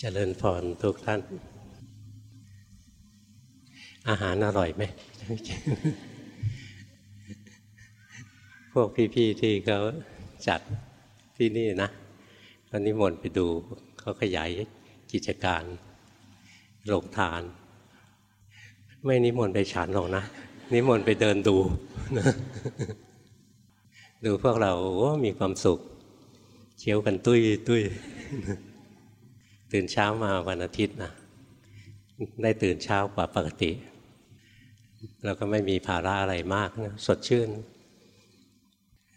เจริญพรทุกท่าน อาหารอร่อยไหม พวกพี่ๆที่เขาจัดที่นี่นะก็นิมนต์ไปดูเขาขยายกิจการโรงทาน ไม่นิมนต์ไปฉันหรอกนะ นิมนต์ไปเดินดู ดูพวกเราโอ้มีความสุขเคี้ยวกันตุ้ยตุ้ย ตื่นเช้ามาวันอาทิตย์นะได้ตื่นเช้ากว่าปกติ แล้วก็ไม่มีภาระอะไรมากนะสดชื่น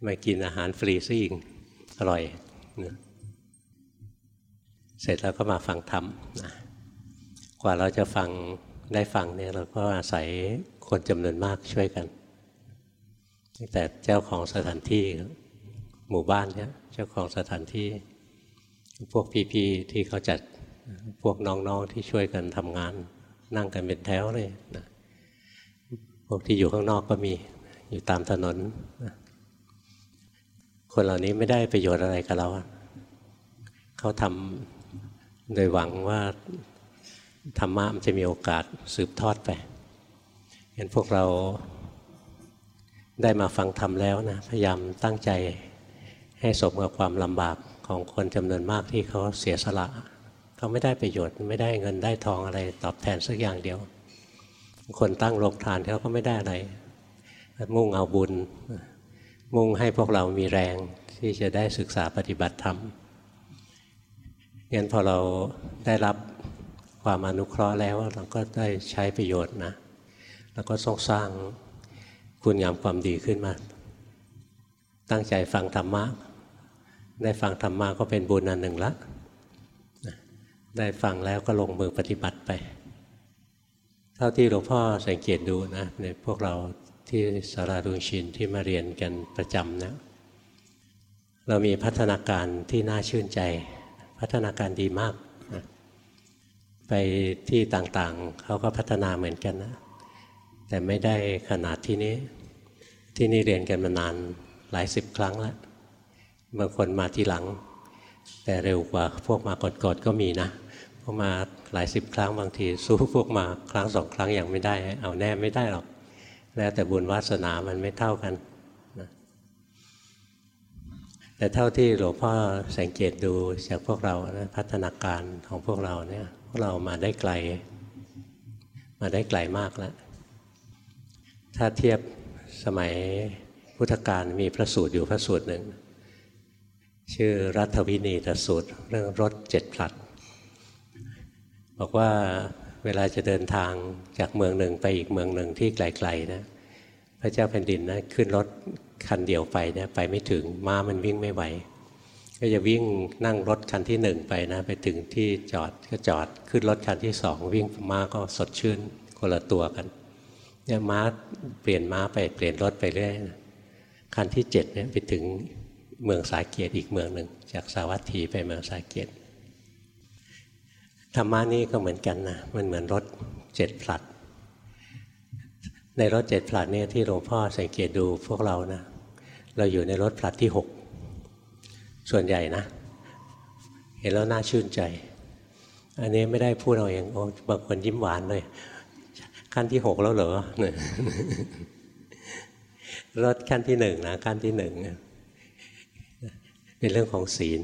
มากินอาหารฟรีซะอีกอร่อยนะเสร็จแล้วก็มาฟังธรรมนะกว่าเราจะฟังได้ฟังเนี่ยเราก็อาศัยคนจำนวนมากช่วยกันแต่เจ้าของสถานที่หมู่บ้านเนี่ยเจ้าของสถานที่ พวกพี่ๆที่เขาจัดพวกน้องๆที่ช่วยกันทำงาน นั่งกันเป็นแถวเลยนะพวกที่อยู่ข้างนอกก็มีอยู่ตามถนนนะคนเหล่านี้ไม่ได้ประโยชน์อะไรกับเรา เขาทำโดยหวังว่าธรรมะมันจะมีโอกาสสืบทอดไปเห็นพวกเราได้มาฟังธรรมแล้วนะพยายามตั้งใจให้สมกับความลำบาก ของคนจำนวนมากที่เขาเสียสละเขาไม่ได้ประโยชน์ไม่ได้เงินได้ทองอะไรตอบแทนสักอย่างเดียว คนตั้งโรงทานเขาก็ไม่ได้อะไร มุ่งเอาบุญ มุ่งให้พวกเรามีแรงที่จะได้ศึกษาปฏิบัติธรรมงั้นพอเราได้รับความอนุเคราะห์แล้วเราก็ได้ใช้ประโยชน์นะแล้วก็ต้องสร้างคุณงามความดีขึ้นมา ตั้งใจฟังธรรมะ ได้ฟังธรรมะก็เป็นบุญอันหนึ่งละได้ฟังแล้วก็ลงมือปฏิบัติไป เท่าที่หลวงพ่อสังเกตดูนะในพวกเราที่สาราดุงชินที่มาเรียนกันประจำนะเรามีพัฒนาการที่น่าชื่นใจ พัฒนาการดีมากนะไปที่ต่างๆเขาก็พัฒนาเหมือนกันนะ แต่ไม่ได้ขนาดที่นี้ ที่นี่เรียนกันมานานหลายสิบครั้งแล้ว บางคนมาทีหลัง แต่เร็วกว่าพวกมาก่อนๆก็มีนะพวกมาหลายสิบครั้งบางที สู้พวกมาครั้งสองครั้งยังไม่ได้ เอาแน่ไม่ได้หรอก แล้วแต่บุญวาสนามันไม่เท่ากันนะแต่เท่าที่หลวงพ่อสังเกตดูจากพวกเรานะพัฒนาการของพวกเราเนี่ยพวกเรามาได้ไกล มาได้ไกลมากแล้วถ้าเทียบสมัยพุทธกาลมีพระสูตรอยู่พระสูตรหนึ่ง ชื่อรัฐวินีตสูตร เรื่องรถเจ็ดผลัด บอกว่าเวลาจะเดินทางจากเมืองหนึ่งไปอีกเมืองหนึ่งที่ไกลๆนะพระเจ้าแผ่นดินนะขึ้นรถคันเดียวไปเนี่ยไปไม่ถึงม้ามันวิ่งไม่ไหว ก็จะวิ่งนั่งรถคันที่หนึ่งไปนะไปถึงที่จอดก็จอดขึ้นรถคันที่สองวิ่งม้าก็สดชื่นคนละตัวกันเนี่ยม้าเปลี่ยนม้าไปเปลี่ยนรถไปเรื่อยคันที่เจ็ดเนี่ยไปถึง เมืองสาเกตอีกเมืองหนึ่ง จากสาวัตถีไปเมืองสาเกตธรรมะนี่ก็เหมือนกันนะมันเหมือนรถเจ็ดผลัด ในรถเจ็ดผลัดเนี่ยที่หลวงพ่อสังเกตดูพวกเรานะเราอยู่ในรถผลัดที่หกส่วนใหญ่นะ เห็นแล้วน่าชื่นใจ อันนี้ไม่ได้พูดเอาเองโอ้บางคนยิ้มหวานเลยขั้นที่หกแล้วเหรอรถขั้นที่หนึ่งนะขั้นที่หนึ่ง เป็นเรื่องของศีล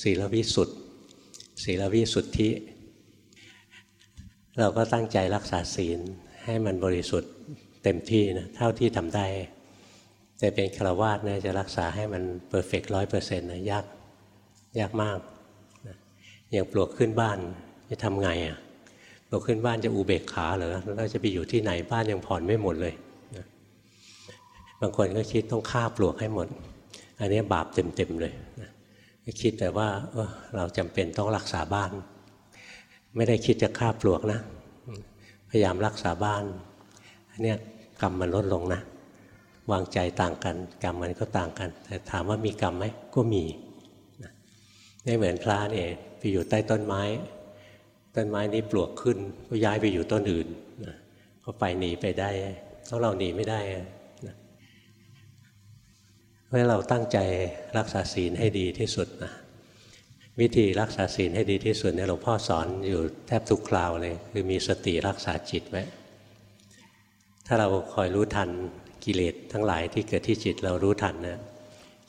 ศีลวิสุทธิ์ศีลวิสุทธิ เราก็ตั้งใจรักษาศีลให้มันบริสุทธิ์เต็มที่นะเท่าที่ทำได้ แต่เป็นฆราวาสนะจะรักษาให้มันเพอร์เฟกต์ร้อยเปอร์เซ็นต์นะยากยากมากอย่างปลวกขึ้นบ้านจะทำไงอะปลวกขึ้นบ้านจะอุเบกขาเหรอเราจะไปอยู่ที่ไหนบ้านยังผ่อนไม่หมดเลยบางคนก็คิดต้องฆ่าปลวกให้หมด อันนี้บาปเต็มๆเลยคิดแต่ว่าเเราจำเป็นต้องรักษาบ้าน ไม่ได้คิดจะฆ่าปลวกนะ พยายามรักษาบ้านอันนี้กรรมมันลดลงนะ วางใจต่างกัน กรรมมันก็ต่างกัน แต่ถามว่ามีกรรมไหมก็มีไม่เหมือนพระเนี่ยไปอยู่ใต้ต้นไม้ ต้นไม้นี้ปลวกขึ้น ก็ย้ายไปอยู่ต้นอื่นก็ไปหนีไปได้เพราะเราหนีไม่ได้ เพราะเราตั้งใจรักษาศีลให้ดีที่สุดนะวิธีรักษาศีลให้ดีที่สุดเนี่ยหลวงพ่อสอนอยู่แทบทุกคราวเลย คือมีสติรักษาจิตไว้ถ้าเราคอยรู้ทันกิเลสทั้งหลายที่เกิดที่จิตเรารู้ทันนะ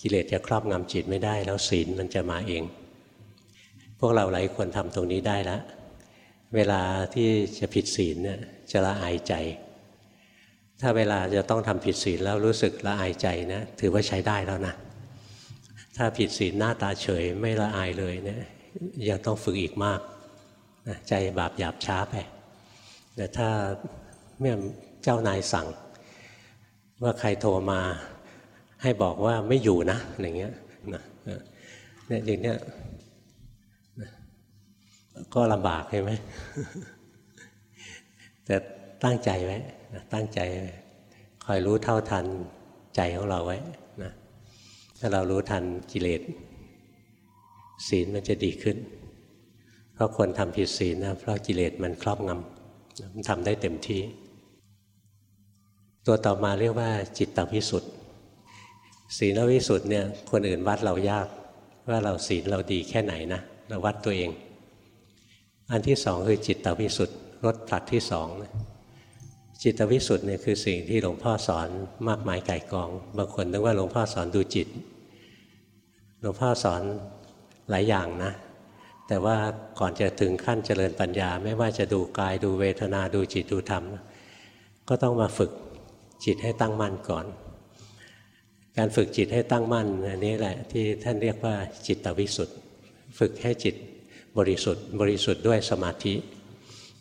กิเลสจะครอบงำจิตไม่ได้ แล้วศีลมันจะมาเอง พวกเราหลายคนทำตรงนี้ได้แล้วเวลาที่จะผิดศีลเนี่ยจะละอายใจ ถ้าเวลาจะต้องทำผิดศีลแล้วรู้สึกละอายใจนะถือว่าใช้ได้แล้วนะ ถ้าผิดศีลหน้าตาเฉยไม่ละอายเลยเนี่ยยังต้องฝึกอีกมากนะใจบาปหยาบช้าไปแต่ถ้าเมื่อเจ้านายสั่ง ว่าใครโทรมาให้บอกว่าไม่อยู่นะอะไรเงี้ยนะเนี่ยอย่างเนี้ยก็ลำบากใช่ไหมแต่ ตั้งใจไว้ตั้งใจคอยรู้เท่าทันใจของเราไว้นะถ้าเรารู้ทันกิเลสศีลมันจะดีขึ้น เพราะคนทำผิดศีลนะเพราะกิเลสมันครอบงำมันทำได้เต็มที่ ตัวต่อมาเรียกว่าจิตตวิสุทธิ์ศีลวิสุทธิ์เนี่ยคนอื่นวัดเรายากว่าเราศีลเราดีแค่ไหนนะเราวัดตัวเอง อันที่สองคือจิตตวิสุทธิ์รถผลัดที่สอง จิตวิสุทธิ์เนี่ยคือสิ่งที่หลวงพ่อสอนมากมายไก่กอง บางคนนึกว่าหลวงพ่อสอนดูจิต หลวงพ่อสอนหลายอย่างนะ แต่ว่าก่อนจะถึงขั้นเจริญปัญญา ไม่ว่าจะดูกายดูเวทนาดูจิตดูธรรม ก็ต้องมาฝึกจิตให้ตั้งมั่นก่อน การฝึกจิตให้ตั้งมั่นอันนี้แหละที่ท่านเรียกว่าจิตวิสุทธิ์ฝึกให้จิตบริสุทธิ์ บริสุทธิ์ด้วยสมาธิ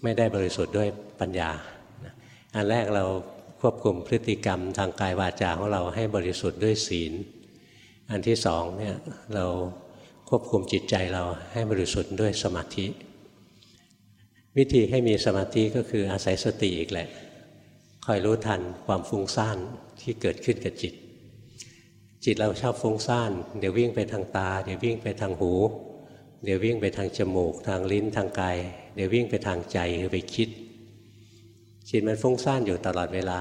ไม่ได้บริสุทธิ์ด้วยปัญญา อันแรกเราควบคุมพฤติกรรมทางกายวาจาของเราให้บริสุทธิ์ด้วยศีล อันที่สองเนี่ยเราควบคุมจิตใจเราให้บริสุทธิ์ด้วยสมาธิ วิธีให้มีสมาธิก็คืออาศัยสติอีกแหละ คอยรู้ทันความฟุ้งซ่านที่เกิดขึ้นกับจิต จิตเราชอบฟุ้งซ่าน เดี๋ยววิ่งไปทางตา เดี๋ยววิ่งไปทางหู เดี๋ยววิ่งไปทางจมูก ทางลิ้นทางกาย เดี๋ยววิ่งไปทางใจคือไปคิด จิตมันฟุ้งซ่านอยู่ตลอดเวลา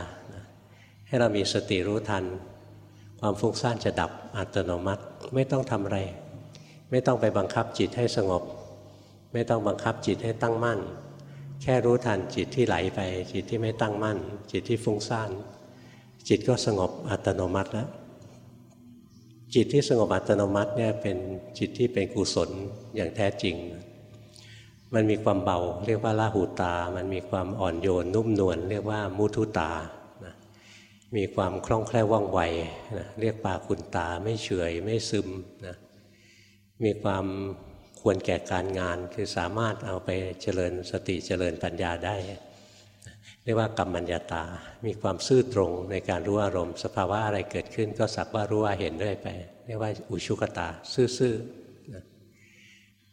ให้เรามีสติรู้ทัน ความฟุ้งซ่านจะดับอัตโนมัติไม่ต้องทำอะไร ไม่ต้องไปบังคับจิตให้สงบ ไม่ต้องบังคับจิตให้ตั้งมั่น แค่รู้ทันจิตที่ไหลไป จิตที่ไม่ตั้งมั่น จิตที่ฟุ้งซ่าน จิตก็สงบอัตโนมัติแล้วจิตที่สงบอัตโนมัติเนี่ยเป็นจิตที่เป็นกุศลอย่างแท้จริง มันมีความเบาเรียกว่าลาหูตา มันมีความอ่อนโยนนุ่มนวลเรียกว่ามุทุตานะมีความคล่องแคล่วว่องไวนะเรียกปาคุณตาไม่เฉยไม่ซึมนะมีความควรแก่การงานคือสามารถเอาไปเจริญสติเจริญปัญญาได้ เรียกว่ากรรมัญญาตา มีความซื่อตรงในการรู้อารมณ์ สภาวะอะไรเกิดขึ้นก็สักว่ารู้ว่าเห็นด้วยไป เรียกว่าอุชุกตา ซื่อ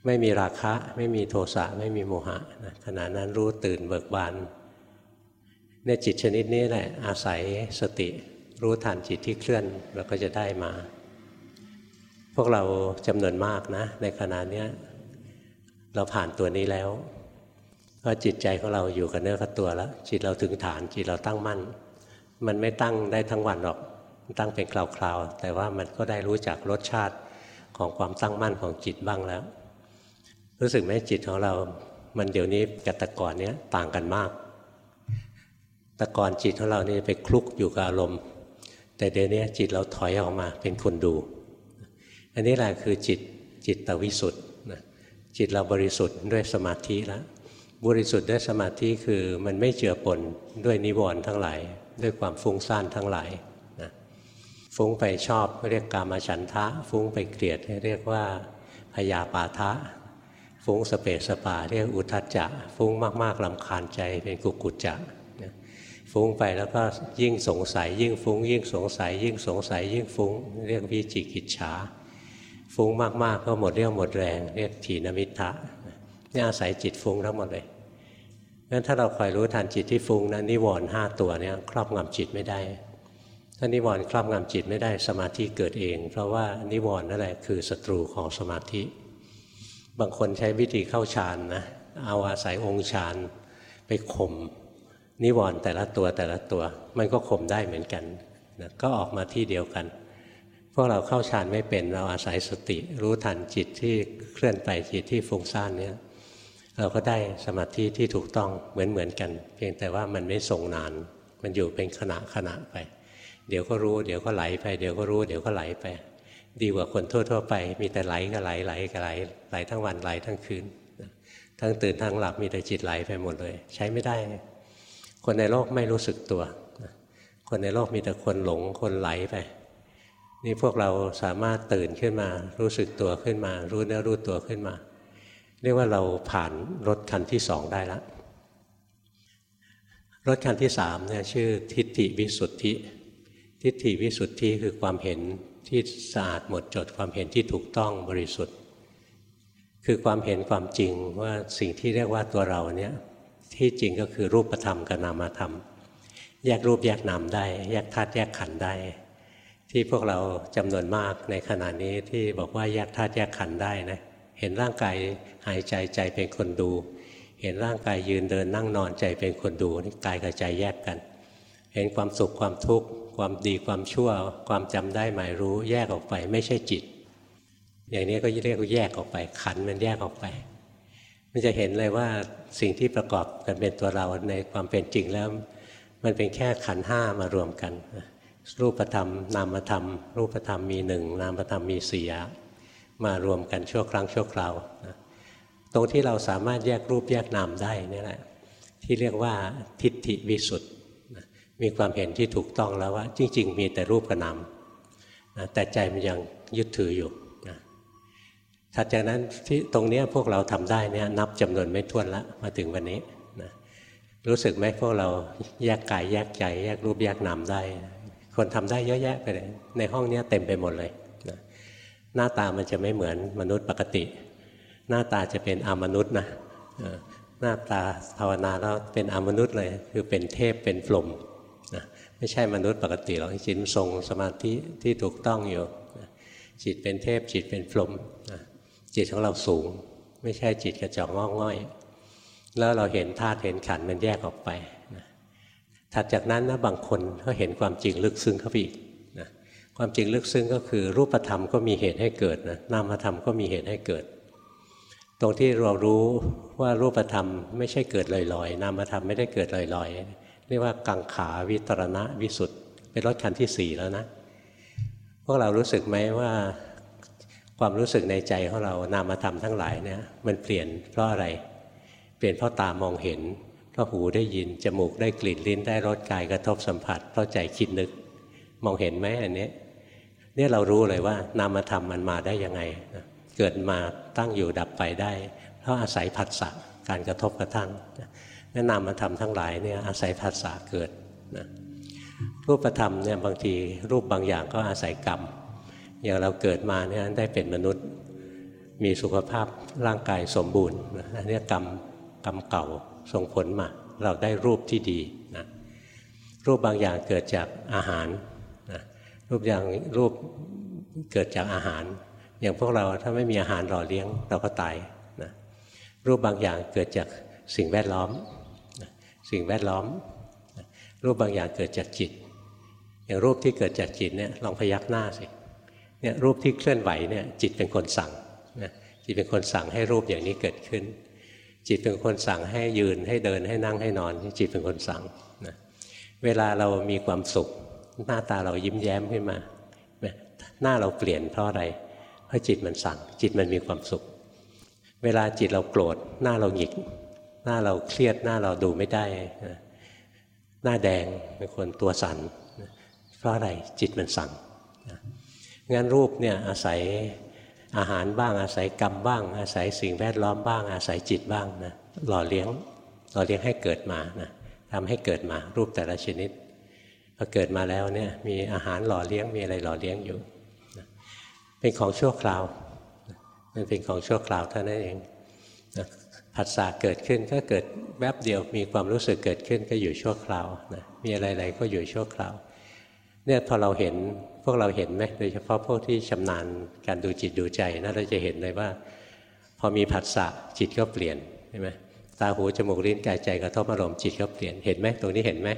ไม่มีราคะ ไม่มีโทสะไม่มีโมหะนะขณะนั้นรู้ตื่นเบิกบานเนี่ยจิตชนิดนี้แหละอาศัยสติรู้ทันจิตที่เคลื่อนเราก็จะได้มา พวกเราจำนวนมากนะ ในขณะนี้เราผ่านตัวนี้แล้วก็จิตใจของเราอยู่กับเนื้อกับตัวแล้ว จิตเราถึงฐานจิตเราตั้งมั่น มันไม่ตั้งได้ทั้งวันหรอกตั้งเป็นคราวๆแต่ว่ามันก็ได้รู้จักรสชาติของความตั้งมั่นของจิตบ้างแล้ว รู้สึกไหมจิตของเรา มันเดี๋ยวนี้กับแต่ก่อนเนี้ยต่างกันมาก แต่ก่อนจิตของเรานี่ไปคลุกอยู่กับอารมณ์ แต่เดี๋ยวนี้จิตเราถอยออกมาเป็นคนดู อันนี้แหละคือจิตจิตตวิสุทธ์จิตเราบริสุทธิ์ด้วยสมาธิแล้วบริสุทธิ์ด้วยสมาธิคือมันไม่เจือปนด้วยนิวรณ์ทั้งหลาย ด้วยความฟุ้งซ่านทั้งหลายนะฟุ้งไปชอบเรียกกามาฉันทะ ฟุ้งไปเกลียดเรียกว่าพยาปาทะ ฟุ้งสเปสปาเรียกอุทัจจะ ฟุ้งมากๆลำคาญใจเป็นกุกุจจะฟุ้งไปแล้วก็ยิ่งสงสัย ยิ่งฟุ้ง ยิ่งสงสัย ยิ่งสงสัย ยิ่งฟุ้ง เรียกวิจิกิจฉาฟุ้งมากๆ ก็หมดเรี่ยวหมดแรง เรียกถีนมิทะนี่อาศัยจิตฟุ้งทั้งหมดเลยงั้นถ้าเราคอยรู้ทันจิตที่ฟุ้งนะนิวรณ์ห้าตัวนี้ครอบงำจิตไม่ได้ ถ้านิวรณ์ครอบงำจิตไม่ได้สมาธิเกิดเอง เพราะว่านิวรณ์นั่นแหละคือศัตรูของสมาธิ บางคนใช้วิธีเข้าฌานนะเอาอาศัยองค์ฌานไปข่มนิวรณ์แต่ละตัวแต่ละตัว มันก็ข่มได้เหมือนกันนะก็ออกมาที่เดียวกัน พวกเราเข้าฌานไม่เป็นเราอาศัยสติรู้ทันจิตที่เคลื่อนไปจิตที่ฟุ้งซ่านเนี่ยเราก็ได้สมาธิที่ถูกต้องเหมือนเหมือนกัน เพียงแต่ว่ามันไม่ทรงนาน มันอยู่เป็นขณะขณะไป เดี๋ยวก็รู้ เดี๋ยวก็ไหลไป เดี๋ยวก็รู้ เดี๋ยวก็ไหลไป ดีกว่าคนทั่วๆไป มีแต่ไหลก็ไหลไหลก็ไหลไหลทั้งวันไหลทั้งคืน ทั้งตื่นทั้งหลับมีแต่จิตไหลไปหมดเลย ใช้ไม่ได้ คนในโลกไม่รู้สึกตัว คนในโลกมีแต่คนหลงคนไหลไป นี่พวกเราสามารถตื่นขึ้นมา รู้สึกตัวขึ้นมา รู้เนื้อรู้ตัวขึ้นมา เรียกว่าเราผ่านรถคันที่สองได้แล้วรถคันที่สามเนี่ยชื่อทิฏฐิวิสุทธิ ทิฏฐิวิสุทธิคือความเห็น ที่สะอาดหมดจดความเห็นที่ถูกต้องบริสุทธิ์ คือความเห็นความจริงว่าสิ่งที่เรียกว่าตัวเราเนี่ยที่จริงก็คือรูปธรรมกับนามธรรม แยกรูปแยกนามได้ แยกธาตุแยกขันธ์ได้ ที่พวกเราจำนวนมากในขณะนี้ที่บอกว่าแยกธาตุแยกขันธ์ได้นะเห็นร่างกายหายใจใจเป็นคนดู เห็นร่างกายยืนเดินนั่งนอนใจเป็นคนดูนี่กายกับใจแยกกัน เห็นความสุขความทุกข์ความดีความชั่ว ความจำได้หมายรู้แยกออกไปไม่ใช่จิต อย่างนี้ก็เรียกว่าแยกออกไป ขันมันแยกออกไป มันจะเห็นเลยว่าสิ่งที่ประกอบกันเป็นตัวเราในความเป็นจริงแล้ว มันเป็นแค่ขันห้ามารวมกัน รูปธรรม นามธรรม รูปธรรมมีหนึ่งนามธรรมมีสี่มารวมกันชั่วครั้งชั่วคราวนะตรงที่เราสามารถแยกรูปแยกนามได้นี่แหละที่เรียกว่าทิฏฐิวิสุทธ์ มีความเห็นที่ถูกต้องแล้วว่า จริง ๆ มีแต่รูปกับนามนะแต่ใจมันยังยึดถืออยู่นะถัดจากนั้นที่ตรงนี้พวกเราทำได้เนี่ยนับจำนวนไม่ถ้วนละมาถึงวันนี้นะรู้สึกไหมพวกเราแยกกายแยกใจ แยกรูปแยกนามได้ คนทำได้เยอะแยะไปเลยในห้องนี้เต็มไปหมดเลยนะหน้าตามันจะไม่เหมือนมนุษย์ปกติ หน้าตาจะเป็นอมนุษย์นะหน้าตาภาวนาแล้วเป็นอมนุษย์เลย คือเป็นเทพเป็นพรหม ไม่ใช่มนุษย์ปกติหรอกจิตทรงสมาธิที่ถูกต้องอยู่จิตเป็นเทพจิตเป็นพรหมจิตของเราสูง ไม่ใช่จิตกระจอกงอกง่อย แล้วเราเห็นธาตุเห็นขันมันแยกออกไปถัดจากนั้นนะบางคนก็เห็นความจริงลึกซึ้งเข้าไปอีกนะความจริงลึกซึ้งก็คือรูปธรรมก็มีเหตุให้เกิดนะนามธรรมก็มีเหตุให้เกิด ตรงที่เรารู้ว่ารูปธรรมไม่ใช่เกิดลอยๆ นามธรรมไม่ได้เกิดลอยๆ เรียกว่ากังขาวิตรณะวิสุทธ์เป็นรถคันที่สี่แล้วนะ พวกเรารู้สึกไหมว่าความรู้สึกในใจของเรานามธรรมทั้งหลายเนี่ยมันเปลี่ยนเพราะอะไร เปลี่ยนเพราะตามองเห็น เพราะหูได้ยิน จมูกได้กลิ่นลิ้นได้รสกายกระทบสัมผัส เพราะใจคิดนึก มองเห็นไหมอันนี้เนี่ยเรารู้เลยว่านามธรรมมันมาได้ยังไง เกิดมาตั้งอยู่ดับไปได้ เพราะอาศัยผัสสะการกระทบกระทั่ง นั่นนามธรรมทั้งหลายเนี่ยอาศัยผัสสะเกิดนะรูปธรรมเนี่ยบางทีรูปบางอย่างก็อาศัยกรรม อย่างเราเกิดมาเนี่ยได้เป็นมนุษย์มีสุขภาพร่างกายสมบูรณ์อันนี้กรรมกรรมเก่าส่งผลมา เราได้รูปที่ดีนะรูปบางอย่างเกิดจากอาหารนะรูปอย่างรูปเกิดจากอาหาร อย่างพวกเราถ้าไม่มีอาหารหล่อเลี้ยงเราก็ตายนะรูปบางอย่างเกิดจากสิ่งแวดล้อม สิ่งแวดล้อม รูปบางอย่างเกิดจากจิต อย่างรูปที่เกิดจากจิตเนี่ยลองพยักหน้าสิเนี่ยรูปที่เคลื่อนไหวเนี่ยจิตเป็นคนสั่งนะจิตเป็นคนสั่งให้รูปอย่างนี้เกิดขึ้น จิตเป็นคนสั่งให้ยืนให้เดินให้นั่งให้นอน จิตเป็นคนสั่งนะเวลาเรามีความสุข หน้าตาเรายิ้มแย้มขึ้นมา หน้าเราเปลี่ยนเพราะอะไร เพราะจิตมันสั่ง จิตมันมีความสุข เวลาจิตเราโกรธหน้าเราหงิก หน้าเราเครียดหน้าเราดูไม่ได้ หน้าแดงเป็นคนตัวสั่นเพราะอะไรจิตมันสั่งงั้นรูปเนี่ยอาศัยอาหารบ้างอาศัยกรรมบ้าง อาศัยสิ่งแวดล้อมบ้าง อาศัยจิตบ้างนะหล่อเลี้ยงหล่อเลี้ยงให้เกิดมานะทำให้เกิดมารูปแต่ละชนิดพอเกิดมาแล้วเนี่ยมีอาหารหล่อเลี้ยงมีอะไรหล่อเลี้ยงอยู่ เป็นของชั่วคราวมันเป็นของชั่วคราวเท่านั้นเอง ผัสสะเกิดขึ้นก็เกิดแวบเดียวมีความรู้สึกเกิดขึ้นก็อยู่ชั่วคราวนะมีอะไรๆก็อยู่ชั่วคราวเนี่ยพอเราเห็นพวกเราเห็นไหมโดยเฉพาะพวกที่ชำนาญการดูจิตดูใจนะเราจะเห็นเลยว่า พอมีผัสสะจิตก็เปลี่ยนใช่ไหมตาหูจมูกลิ้นกายใจกระทบอารมณ์จิตก็เปลี่ยนเห็นไหมตรงนี้เห็นไหม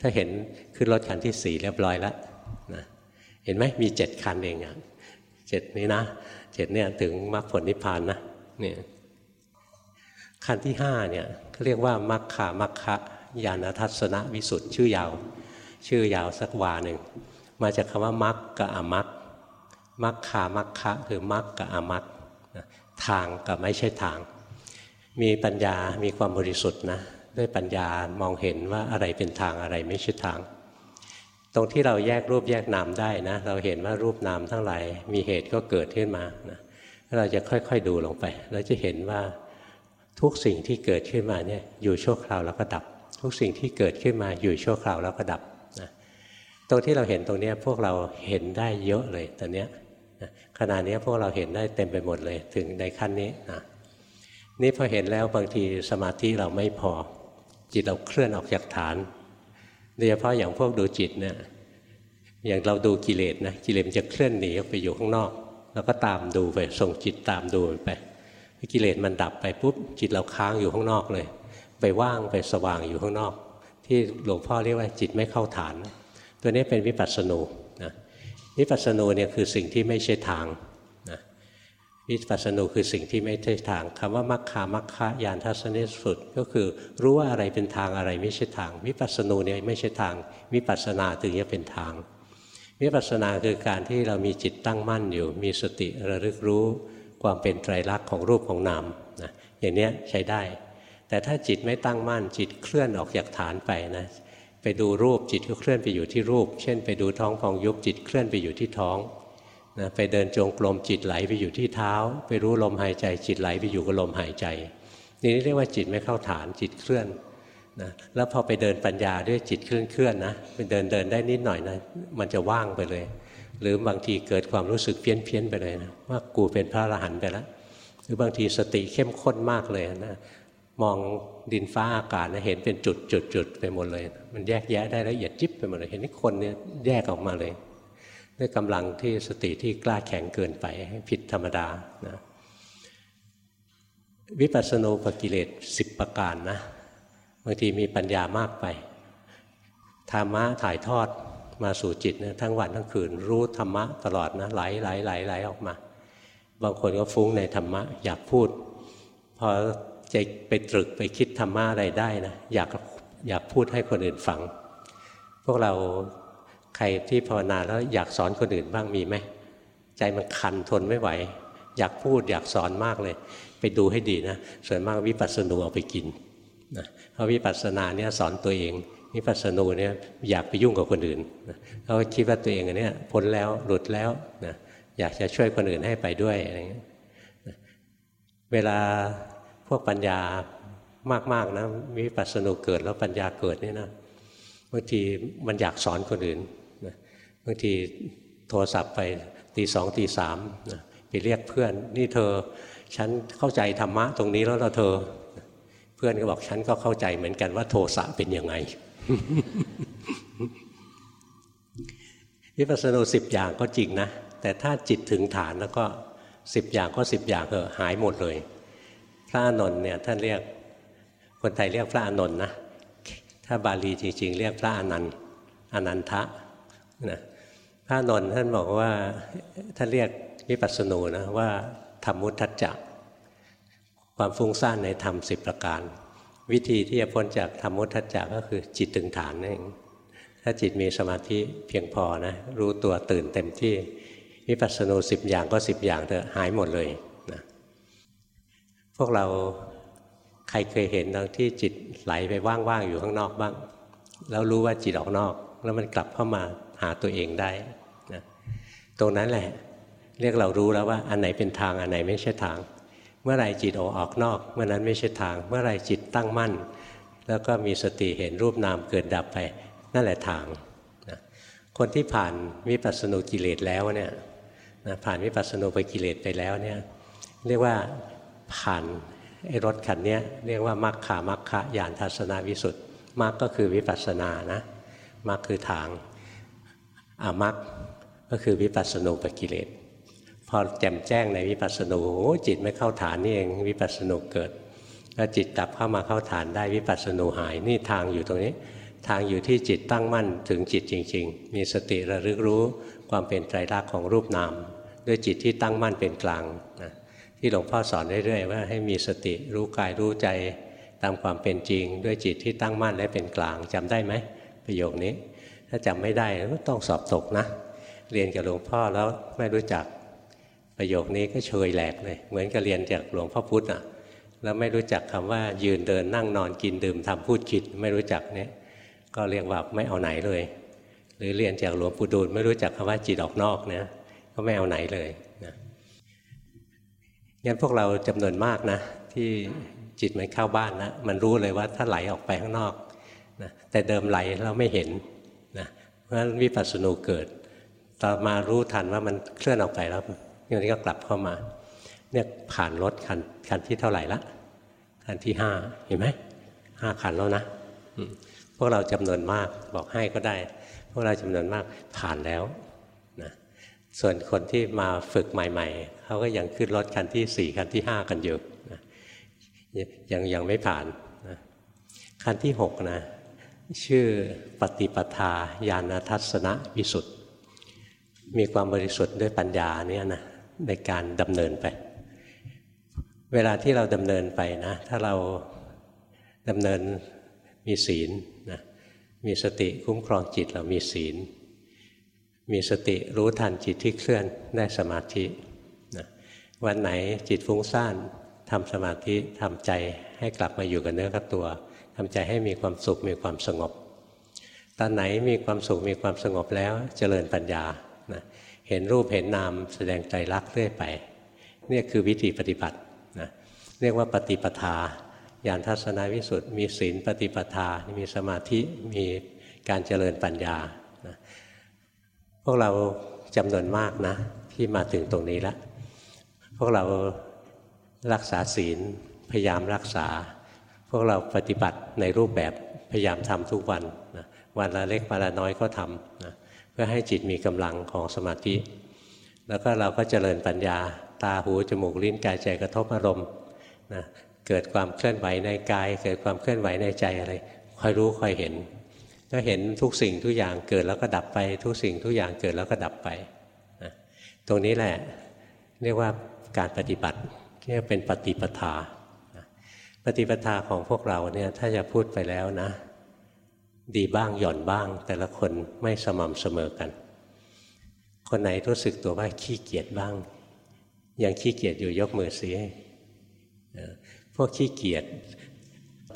ถ้าเห็นขึ้นรถคันที่สี่เรียบร้อยแล้วนะเห็นไหมมีเจ็ดคันเองอะเจ็ดนี้นะเจ็ดเนี่ยถึงมรรคผลนิพพานนะเนี่ย คันที่ห้าเนี่ยเขาเรียกว่ามัคคามัคคะญาณทัศนวิสุทธ์ชื่อยาว ชื่อยาวสักวาหนึ่งมาจากคำว่ามัคกับอมัคมัคคามัคคะคือมัคกับอมัคทางกับไม่ใช่ทาง มีปัญญามีความบริสุทธิ์นะด้วยปัญญามองเห็นว่าอะไรเป็นทางอะไรไม่ใช่ทาง ตรงที่เราแยกรูปแยกนามได้นะ เราเห็นว่ารูปนามทั้งหลายมีเหตุก็เกิดขึ้นมานะเราจะค่อยๆดูลงไป เราจะเห็นว่า ทุกสิ่งที่เกิดขึ้นมาเนี่ยอยู่ชั่วคราวแล้วก็ดับ ทุกสิ่งที่เกิดขึ้นมาอยู่ชั่วคราวแล้วก็ดับนะตรงที่เราเห็นตรงนี้พวกเราเห็นได้เยอะเลยตอนนี้นะขณะนี้พวกเราเห็นได้เต็มไปหมดเลยถึงในขั้นนี้นะนี่พอเห็นแล้วบางทีสมาธิเราไม่พอ จิตเราเคลื่อนออกจากฐานโดยเฉพาะอย่างพวกดูจิตเนี่ยอย่างเราดูกิเลสนะกิเลสจะเคลื่อนหนีออกไปอยู่ข้างนอก แล้วก็ตามดูไปส่งจิตตามดูไป กิเลสมันดับไปปุ๊บจิตเราค้างอยู่ข้างนอกเลย ไปว่างไปสว่างอยู่ข้างนอก ที่หลวงพ่อเรียกว่าจิตไม่เข้าฐาน ตัวนี้เป็นวิปัสสนูนะวิปัสสนูเนี่ยคือสิ่งที่ไม่ใช่ทางนะวิปัสสนูคือสิ่งที่ไม่ใช่ทางคำว่ามัคคามัคคะยานทัศนิสุดก็คือรู้ว่าอะไรเป็นทางอะไรไม่ใช่ทาง วิปัสสนูเนี่ยไม่ใช่ทางวิปัสสนาถึงจะเป็นทางวิปัสสนาคือการที่เรามีจิตตั้งมั่นอยู่ มีสติระลึกรู้ ความเป็นไตรลักษณ์ของรูปของนามนะอย่างนี้ใช้ได้ แต่ถ้าจิตไม่ตั้งมั่นจิตเคลื่อนออกจากฐานไปนะไปดูรูปจิตก็เคลื่อนไปอยู่ที่รูป เช่น ไปดูท้องฟองยุบจิตเคลื่อนไปอยู่ที่ท้องนะไปเดินจงกรมจิตไหลไปอยู่ที่เท้า ไปรู้ลมหายใจ จิตไหลไปอยู่กับลมหายใจ นี่เรียกว่าจิตไม่เข้าฐานจิตเคลื่อนนะแล้วพอไปเดินปัญญาด้วยจิตเคลื่อนเคลื่อนนะไปเดินเดินได้นิดหน่อยนะมันจะว่างไปเลย หรือบางทีเกิดความรู้สึกเพี้ยนเพียนไปเลยนะว่ากูเป็นพระอรหันต์ไปแล้ว หรือบางทีสติเข้มข้นมากเลยนะมองดินฟ้าอากาศนะเห็นเป็นจุดจุดจุดไปหมดเลย มันแยกแยะได้ละเอียดจิบไปหมดเลย เห็นนี่คนเนี่ยแยกออกมาเลยด้วยกำลังที่สติที่กล้าแข็งเกินไปผิดธรรมดานะวิปัสสนูปกิเลสสิบประการนะบางทีมีปัญญามากไปธรรมะถ่ายทอด มาสู่จิตนะทั้งวันทั้งคืน รู้ธรรมะตลอดนะไหลไหลไหลไหลออกมา บางคนก็ฟุ้งในธรรมะ อยากพูด พอจะไปตรึกไปคิดธรรมะอะไรได้นะอยากอยากพูดให้คนอื่นฟัง พวกเราใครที่ภาวนาแล้วอยากสอนคนอื่นบ้างมีไหมใจมันคันทนไม่ไหว อยากพูดอยากสอนมากเลย ไปดูให้ดีนะส่วนมากวิปัสสนูเอาไปกินนะเพราะวิปัสสนาเนี่ยสอนตัวเอง วิปัสสนูเนี่ยอยากไปยุ่งกับคนอื่นเขาคิดว่าตัวเองอันนี้พ้นแล้วหลุดแล้วนะอยากจะช่วยคนอื่นให้ไปด้วยอะไรเงี้ยเวลาพวกปัญญามากๆนะวิปัสสนูเกิดแล้วปัญญาเกิดนี่นะบางทีมันอยากสอนคนอื่นนะบางทีโทรศัพท์ไปตีสองตีสามนะไปเรียกเพื่อนนี่เธอ ฉันเข้าใจธรรมะตรงนี้แล้วเราเธอ เพื่อนก็บอกฉันก็เข้าใจเหมือนกันว่าโทสะเป็นยังไง วิปัสสนูสิบอย่างก็จริงนะ แต่ถ้าจิตถึงฐานแล้วก็สิบอย่างก็สิบอย่างเออหายหมดเลย พระอนนท์เนี่ยท่านเรียก คนไทยเรียกพระอนนท์นะ ถ้าบาลีจริง ๆ เรียกพระอนันต์อนันทะนะพระอนนท์ท่านบอกว่าท่านเรียกวิปัสสนูนะว่าธรรมุทัจจะความฟุ้งซ่านในธรรมสิบประการ วิธีที่จะพ้นจากธรรมุทัจจะก็คือจิตถึงฐานนั่นเองถ้าจิตมีสมาธิเพียงพอนะรู้ตัวตื่นเต็มที่วิปัสสนูสิบอย่างก็สิบอย่างเถอะหายหมดเลยนะพวกเราใครเคยเห็นตอนที่จิตไหลไปว่างๆอยู่ข้างนอกบ้าง แล้วรู้ว่าจิตออกนอก แล้วมันกลับเข้ามาหาตัวเองได้นะตรงนั้นแหละ เรียกเรารู้แล้วว่าอันไหนเป็นทางอันไหนไม่ใช่ทาง เมื่อไรจิตออกออกนอก เมื่อนั้นไม่ใช่ทาง เมื่อไรจิต ตั้งมั่น แล้วก็มีสติเห็นรูปนามเกิดดับไป นั่นแหละทางนะคนที่ผ่านวิปัสสนุกิเลสแล้วเนี่ยนะผ่านวิปัสสนุไปกิเลสไปแล้วเนี่ยเรียกว่าผ่านไอ้รถคันนี้เรียกว่ามัคคามัคคะยานทัศนวิสุทธ์มัคก็คือวิปัสสนานะมัคคือทางอามัคก็คือวิปัสสนุปกิเลสพอแจ่มแจ้งในวิปัสสนูจิตไม่เข้าฐานนี่เองวิปัสสนูเกิด แล้วจิตกลับเข้ามาเข้าฐานได้วิปัสสนูหายนี่ทางอยู่ตรงนี้ ทางอยู่ที่จิตตั้งมั่นถึงจิตจริง ๆ มีสติระลึกรู้ความเป็นไตรลักษณ์ของรูปนามด้วยจิตที่ตั้งมั่นเป็นกลางนะที่หลวงพ่อสอนเรื่อยๆว่าให้มีสติรู้กายรู้ใจตามความเป็นจริง ด้วยจิตที่ตั้งมั่นและเป็นกลางจำได้ไหมประโยคนี้ ถ้าจำไม่ได้ต้องสอบตกนะ เรียนกับหลวงพ่อแล้วไม่รู้จักประโยคนี้ก็เฉยแหลกเลยเหมือนกับเรียนจากหลวงพ่อพุธอะ แล้วไม่รู้จักคำว่ายืนเดินนั่งนอนกินดื่มทำพูดคิดไม่รู้จักเนี่ยก็เรียกว่าไม่เอาไหนเลย หรือเรียนจากหลวงปู่ดูลไม่รู้จักคำว่าจิตออกนอกเนี่ยก็ไม่เอาไหนเลยนะงั้นพวกเราจำนวนมากนะ ที่จิตมันเข้าบ้านนะมันรู้เลยว่าถ้าไหลออกไปข้างนอกนะแต่เดิมไหลเราไม่เห็นนะเพราะฉะนั้นวิปัสสนูเกิด ต่อมารู้ทันว่ามันเคลื่อนออกไปแล้วอย่างนี้ก็กลับเข้ามา เนี่ยผ่านรถคันคันที่เท่าไหร่ละคันที่ห้าเห็นไหมห้าคันแล้วนะพวกเราจำนวนมากบอกให้ก็ได้ พวกเราจำนวนมากผ่านแล้วนะส่วนคนที่มาฝึกใหม่ๆเขาก็ยังขึ้นรถคันที่สี่คันที่ห้ากันอยู่นะยังยังไม่ผ่านนะคันที่หกนะชื่อปฏิปทาญาณทัศนวิสุทธ์มีความบริสุทธิ์ด้วยปัญญาเนี่ยนะในการดำเนินไป เวลาที่เราดำเนินไปนะ ถ้าเราดำเนินมีศีลนะมีสติคุ้มครองจิตเรามีศีล มีสติรู้ทันจิตที่เคลื่อนได้สมาธินะวันไหนจิตฟุ้งซ่านทำสมาธิทำใจให้กลับมาอยู่กับเนื้อกับตัวทำใจให้มีความสุขมีความสงบ ตอนไหนมีความสุขมีความสงบแล้วเจริญปัญญานะเห็นรูปเห็นนามแสดงใจรักเรื่อยไปนี่คือวิธีปฏิบัติ เรียกว่าปฏิปทาญาณทัศนวิสุทธ์มีศีลปฏิปทา มีสมาธิมีการเจริญปัญญานะพวกเราจำนวนมากนะ ที่มาถึงตรงนี้แล้วพวกเรารักษาศีลพยายามรักษา พวกเราปฏิบัติในรูปแบบพยายามทำทุกวันนะวันละเล็กวันละน้อยก็ทำนะเพื่อให้จิตมีกำลังของสมาธิ แล้วก็เราก็เจริญปัญญา ตาหูจมูกลิ้นกายใจกระทบอารมณ์ นะเกิดความเคลื่อนไหวในกาย เกิดความเคลื่อนไหวในใจอะไรคอยรู้คอยเห็นก็เห็นทุกสิ่งทุกอย่างเกิดแล้วก็ดับไป ทุกสิ่งทุกอย่างเกิดแล้วก็ดับไปนะตรงนี้แหละเรียกว่าการปฏิบัติเรียกเป็นปฏิปทา ปฏิปทาของพวกเราเนี่ยถ้าจะพูดไปแล้วนะ ดีบ้างหย่อนบ้าง แต่ละคนไม่สม่ำเสมอกัน คนไหนรู้สึกตัวว่าขี้เกียจบ้าง ยังขี้เกียจอยู่ยกมือสิ พวกขี้เกียจ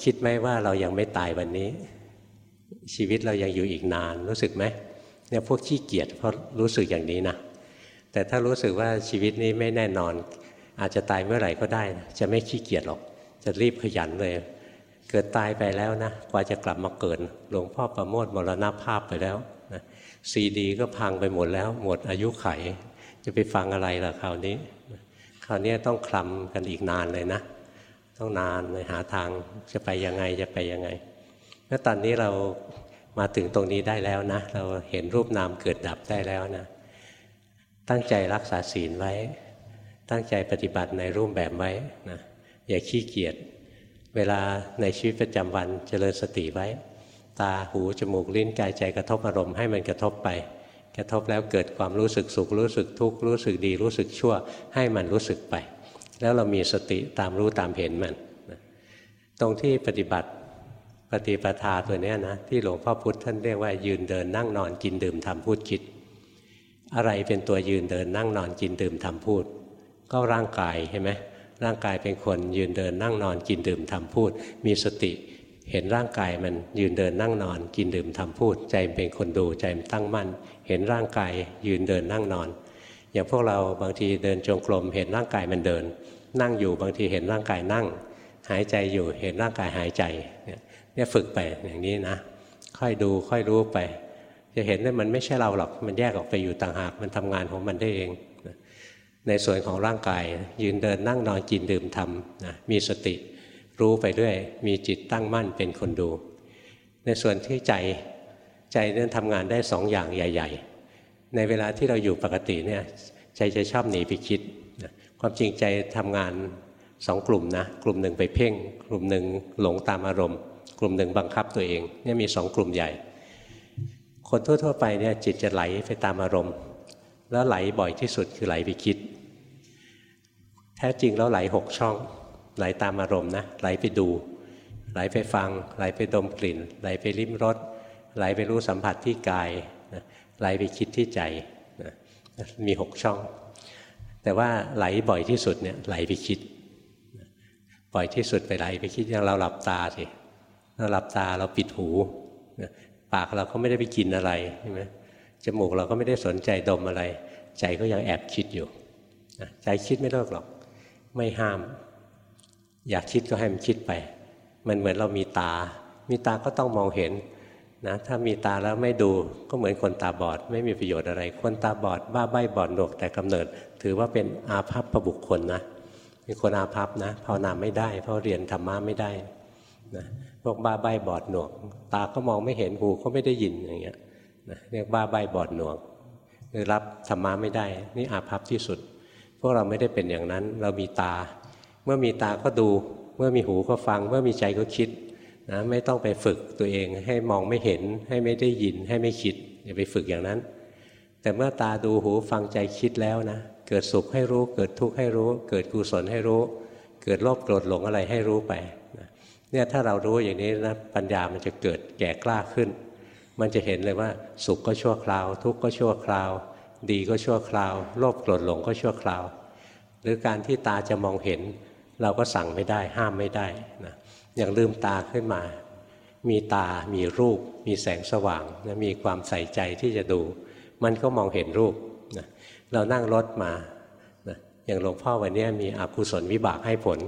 คิดไหมว่าเรายังไม่ตายวันนี้ ชีวิตเรายังอยู่อีกนานรู้สึกไหมเนี่ยพวกขี้เกียจเพราะรู้สึกอย่างนี้นะแต่ถ้ารู้สึกว่าชีวิตนี้ไม่แน่นอน อาจจะตายเมื่อไหร่ก็ได้จะไม่ขี้เกียจหรอก จะรีบขยันเลย เกิดตายไปแล้วนะกว่าจะกลับมาเกิดหลวงพ่อประโมทมรณภาพไปแล้วนะซีดีก็พังไปหมดแล้ว หมดอายุไข จะไปฟังอะไรล่ะคราวนี้ คราวนี้ต้องคลำกันอีกนานเลยนะ ต้องนานเลยหาทางจะไปยังไงจะไปยังไงเมื่อตอนนี้เรามาถึงตรงนี้ได้แล้วนะ เราเห็นรูปนามเกิดดับได้แล้วนะ ตั้งใจรักษาศีลไว้ ตั้งใจปฏิบัติในรูปแบบไว้นะอย่าขี้เกียจเวลาในชีวิตประจำวันเจริญสติไว้ ตาหู จมูก ลิ้นกายใจกระทบอารมณ์ให้มันกระทบไป กระทบแล้วเกิดความรู้สึกสุขรู้สึกทุกข์รู้สึกดีรู้สึกชั่ว ให้มันรู้สึกไป แล้วเรามีสติตามรู้ตามเห็นมันตรงที่ปฏิบัติปฏิปทาตัวนี้นะที่หลวงพ่อพุธท่านเรียกว่ายืนเดินนั่งนอนกินดื่มทำพูดคิด อะไรเป็นตัวยืนเดินนั่งนอนกินดื่มทำพูด ก็ร่างกายใช่ไหมร่างกายเป็นคนยืนเดินนั่งนอนกินดื่มทำพูด มีสติ เห็นร่างกายมันยืนเดินนั่งนอน กินดื่มทำพูด ใจเป็นคนดูใจมันตั้งมั่น เห็นร่างกายยืนเดินนั่งนอน อย่างพวกเราบางทีเดินจงกรมเห็นร่างกายมันเดิน นั่งอยู่บางทีเห็นร่างกายนั่ง หายใจอยู่เห็นร่างกายหายใจเนี่ยฝึกไปอย่างนี้นะ ค่อยดูค่อยรู้ไป จะเห็นว่ามันไม่ใช่เราหรอกมันแยกออกไปอยู่ต่างหากมันทำงานของมันได้เองในส่วนของร่างกายยืนเดินนั่งนอนกินดื่มทำนะมีสติ รู้ไปด้วยมีจิตตั้งมั่นเป็นคนดู ในส่วนที่ใจใจนั้นทำงานได้สองอย่างใหญ่ ๆ ในเวลาที่เราอยู่ปกติเนี่ยใจจะชอบหนีไปคิดความจริงใจทำงานสองกลุ่มนะกลุ่มหนึ่งไปเพ่ง กลุ่มหนึ่งหลงตามอารมณ์ กลุ่มหนึ่งบังคับตัวเองเนี่ยมีสองกลุ่มใหญ่ คนทั่วๆไปเนี่ยจิตจะไหลไปตามอารมณ์ แล้วไหลบ่อยที่สุดคือไหลไปคิด แท้จริงแล้วไหลหกช่อง ไหลตามอารมณ์นะไหลไปดู ไหลไปฟัง ไหลไปดมกลิ่น ไหลไปลิ้มรสไหลไปรู้สัมผัสที่กายไหลไปคิดที่ใจมีหกช่อง แต่ว่าไหลบ่อยที่สุดเนี่ยไหลไปคิดบ่อยที่สุดไปไหลไปคิดอย่างเราหลับตาสิเราหลับตาเราปิดหูปากเราก็ไม่ได้ไปกินอะไรใช่ไหมจมูกเราก็ไม่ได้สนใจดมอะไร ใจก็ยังแอบคิดอยู่ใจคิดไม่เลิกหรอก ไม่ห้าม อยากคิดก็ให้มันคิดไป มันเหมือนเรามีตา มีตาก็ต้องมองเห็นนะถ้ามีตาแล้วไม่ดูก็เหมือนคนตาบอด ไม่มีประโยชน์อะไร คนตาบอด บ้าใบบอดหนวกแต่กำเนิด ถือว่าเป็นอาภัพประบุคคลนะเป็นคนอาภัพนะภาวนาไม่ได้ เพราะเรียนธรรมะไม่ได้นะพวกบ้าใบบอดหนวก ตาก็มองไม่เห็นหูก็ไม่ได้ยินอย่างเงี้ยนะเรียกบ้าใบบอดหนวกคือรับธรรมะไม่ได้ นี่อาภัพที่สุด พวกเราไม่ได้เป็นอย่างนั้น เรามีตา มื่อมีตาก็ดู เมื่อมีหูก็ฟัง เมื่อมีใจก็คิดนะไม่ต้องไปฝึกตัวเองให้มองไม่เห็นให้ไม่ได้ยินให้ไม่คิดอย่าไปฝึกอย่างนั้น แต่เมื่อตาดูหูฟังใจคิดแล้วนะเกิดสุขให้รู้ เกิดทุกข์ให้รู้ เกิดกุศลให้รู้ เกิดโลภโกรธหลงอะไรให้รู้ไปเนี่ยถ้าเรารู้อย่างนี้นะปัญญามันจะเกิดแก่กล้าขึ้น มันจะเห็นเลยว่าสุขก็ชั่วคราว ทุกข์ก็ชั่วคราว ดีก็ชั่วคราว โลภโกรธหลงก็ชั่วคราว หรือการที่ตาจะมองเห็น เราก็สั่งไม่ได้ห้ามไม่ได้นะอย่างลืมตาขึ้นมา มีตา มีรูป มีแสงสว่างนะมีความใส่ใจที่จะดู มันก็มองเห็นรูปนะเรานั่งรถมานะอย่างหลวงพ่อวันนี้มีอกุศลวิบากให้ผล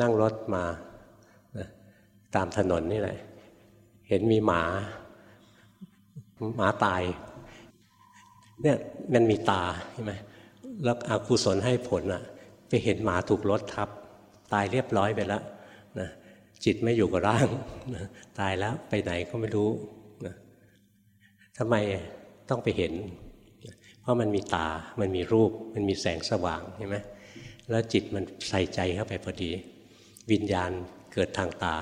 นั่งรถมานะตามถนนนี่แหละ เห็นมีหมา หมาตาย เนี่ยมันมีตาใช่ไหมแล้วอกุศลให้ผลอะไปเห็นหมาถูกรถทับ ตายเรียบร้อยไปแล้วนะจิตไม่อยู่กับร่างนะตายแล้วไปไหนก็ไม่รู้นะทำไมต้องไปเห็น เพราะมันมีตา มันมีรูป มันมีแสงสว่างใช่ไหมแล้วจิตมันใส่ใจเข้าไปพอดี วิญญาณเกิดทางตา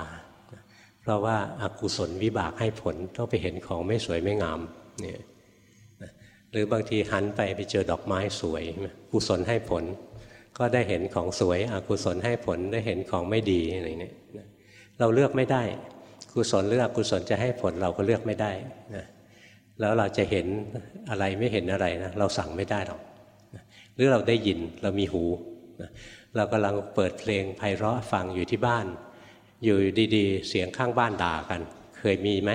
เพราะว่าอากุศลวิบากให้ผลต้องไปเห็นของไม่สวยไม่งามเนี่ยหรือบางทีหันไปไปเจอดอกไม้สวยกุศลให้ผล ก็ได้เห็นของสวยอกุศลให้ผลได้เห็นของไม่ดีอะไรเนี่ยเราเลือกไม่ได้ กุศลหรืออกุศลจะให้ผลเราก็เลือกไม่ได้นะแล้วเราจะเห็นอะไรไม่เห็นอะไรนะเราสั่งไม่ได้หรอกหรือเราได้ยินเรามีหูนะเรากำลังเปิดเพลงไพเราะฟังอยู่ที่บ้าน อยู่ดีๆ เสียงข้างบ้านด่ากัน เคยมีไหม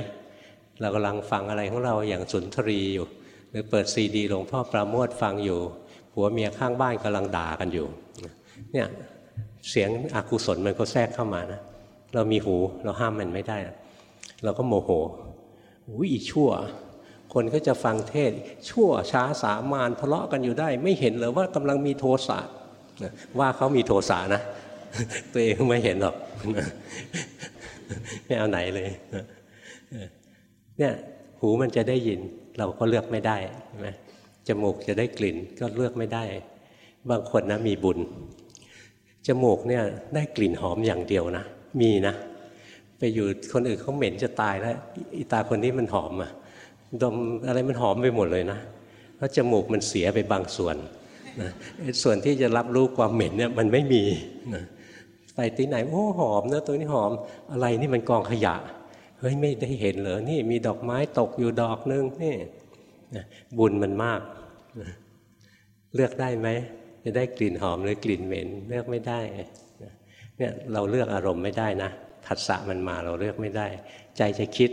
เรากำลังฟังอะไรของเราอย่างสุนทรีอยู่ หรือเปิดซีดีหลวงพ่อประโมทฟังอยู่ ผัวเมียข้างบ้านกำลังด่ากันอยู่เนี่ยเสียงอกุศลมันก็แทรกเข้ามานะเรามีหูเราห้ามมันไม่ได้ เราก็โมโหอุ้ยชั่ว คนก็จะฟังเทศ ชั่วช้าสามานทะเลาะกันอยู่ได้ ไม่เห็นเลยว่ากำลังมีโทสะว่าเขามีโทสะนะ ตัวเองไม่เห็นหรอกไม่เอาไหนเลยเนี่ยหูมันจะได้ยินเราก็เลือกไม่ได้ใช่ไหม จมูกจะได้กลิ่นก็เลือกไม่ได้ บางคนนะมีบุญ จมูกเนี่ยได้กลิ่นหอมอย่างเดียวนะ มีนะ ไปอยู่คนอื่นเขาเหม็นจะตายแล้วอีตาคนนี้มันหอมอะดมอะไรมันหอมไปหมดเลยนะเพราะจมูกมันเสียไปบางส่วนนะส่วนที่จะรับรู้ความเหม็นเนี่ยมันไม่มีนะไปที่ไหนโอ้หอมนะตัวนี้หอมอะไรนี่มันกองขยะเฮ้ยไม่ได้เห็นเหรอนี่มีดอกไม้ตกอยู่ดอกนึงนี่ บุญมันมากเลือกได้ไหมจะได้กลิ่นหอมหรือกลิ่นเหม็นเลือกไม่ได้เนี่ยเราเลือกอารมณ์ไม่ได้นะผัสสะมันมาเราเลือกไม่ได้ ใจจะคิด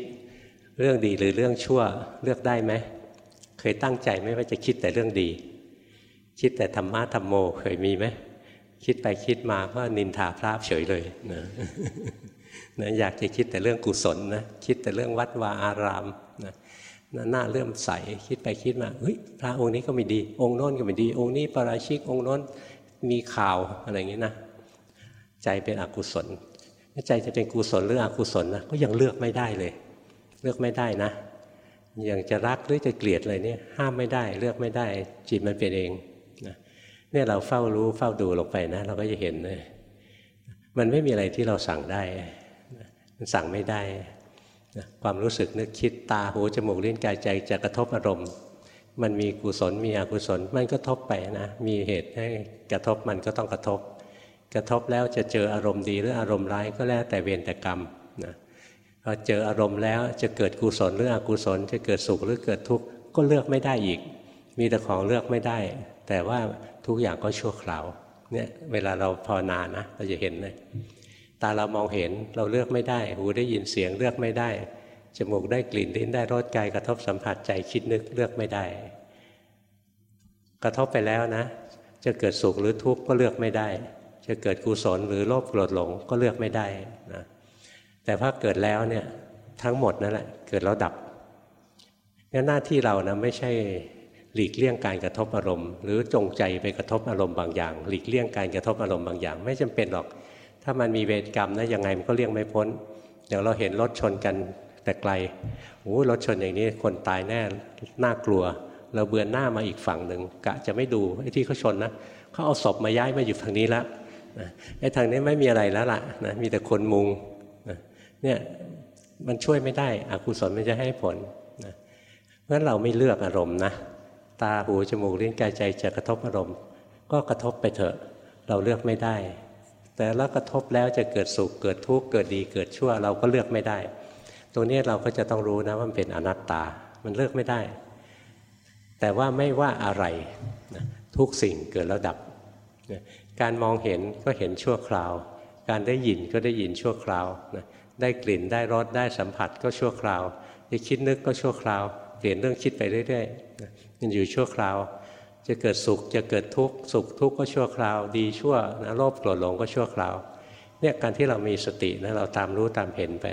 เรื่องดีหรือเรื่องชั่วเลือกได้ไหมเคยตั้งใจไหมว่าจะคิดแต่เรื่องดี คิดแต่ธรรมะธรรมโมเคยมีไหมคิดไปคิดมาก็นินทาพระเฉยเลยนะนะอยากจะคิดแต่เรื่องกุศลนะคิดแต่เรื่องวัดวาอารามนะ หน้าเริ่มใสคิดไปคิดมาเฮ้ยพระองค์นี้ก็ไม่ดี องค์โน้นก็ไม่ดี องค์นี้ประราชิกองค์โน้นมีข่าวอะไรอย่างนี้นะใจเป็นอกุศลใจจะเป็นกุศลหรืออกุศลนะก็ยังเลือกไม่ได้เลย เลือกไม่ได้นะอย่างจะรักหรือจะเกลียดอะไรเนี่ยห้ามไม่ได้เลือกไม่ได้ จิตมันเป็นเองนะเนี่ยเราเฝ้ารู้เฝ้าดูลงไปนะ เราก็จะเห็นเลยมันไม่มีอะไรที่เราสั่งได้ มันสั่งไม่ได้ ความรู้สึกนึกคิดตาหูจมูกลิ้นกายใจจะกระทบอารมณ์ มันมีกุศลมีอกุศลมันก็ทบไปนะมีเหตุให้กระทบมันก็ต้องกระทบ กระทบแล้วจะเจออารมณ์ดีหรืออารมณ์ร้ายก็แล้วแต่เวรแต่กรรมนะพอเจออารมณ์แล้วจะเกิดกุศลหรืออกุศล จะเกิดสุขหรือเกิดทุกข์ก็เลือกไม่ได้อีก มีแต่ของเลือกไม่ได้ แต่ว่าทุกอย่างก็ชั่วคราวเนี่ยเวลาเราภาวนานะเราจะเห็นเลย ตาเรามองเห็นเราเลือกไม่ได้ หูได้ยินเสียงเลือกไม่ได้ จมูกได้กลิ่นลิ้นได้รสกายกระทบสัมผัสใจคิดนึกเลือกไม่ได้ กระทบไปแล้วนะ จะเกิดสุขหรือทุกข์ก็เลือกไม่ได้ จะเกิดกุศลหรือโลภโกรธหลงก็เลือกไม่ได้นะแต่ถ้าเกิดแล้วเนี่ยทั้งหมดนั่นแหละเกิดแล้วดับงั้นหน้าที่เรานะไม่ใช่หลีกเลี่ยงการกระทบอารมณ์ หรือจงใจไปกระทบอารมณ์บางอย่าง หลีกเลี่ยงการกระทบอารมณ์บางอย่าง ไม่จำเป็นหรอก ถ้ามันมีเวรกรรมนะยังไงมันก็เลี่ยงไม่พ้นอย่างเราเห็นรถชนกันแต่ไกลโอ้รถชนอย่างนี้คนตายแน่น่ากลัว เราเบือนหน้ามาอีกฝั่งหนึ่งกะจะไม่ดูไอ้ที่เขาชนนะเขาเอาศพมาย้ายมาอยู่ฝั่งนี้แล้วไอ้ทางนี้ไม่มีอะไรแล้วล่ะนะมีแต่คนมุงนะเนี่ยมันช่วยไม่ได้อกุศลมันจะให้ผลนะเพราะฉะนั้นเราไม่เลือกอารมณ์นะตาหูจมูกลิ้นกายใจจะกระทบอารมณ์ ก็กระทบไปเถอะ เราเลือกไม่ได้ แต่แล้วกระทบแล้วจะเกิดสุขเกิดทุกข์เกิดดีเกิดชั่วเราก็เลือกไม่ได้ ตรงนี้เราก็จะต้องรู้นะว่ามันเป็นอนัตตา มันเลือกไม่ได้ แต่ว่าไม่ว่าอะไรทุกสิ่งเกิดแล้วดับ การมองเห็นก็เห็นชั่วคราว การได้ยินก็ได้ยินชั่วคราว ได้กลิ่นได้รสได้สัมผัสก็ชั่วคราวจะคิดนึกก็ชั่วคราว เปลี่ยนเรื่องคิดไปเรื่อยๆมันอยู่ชั่วคราว จะเกิดสุขจะเกิดทุกข์สุขทุกข์ก็ชั่วคราว ดีชั่วนะโลภโกรธหลงก็ชั่วคราวเนี่ยการที่เรามีสตินะเราตามรู้ตามเห็นไป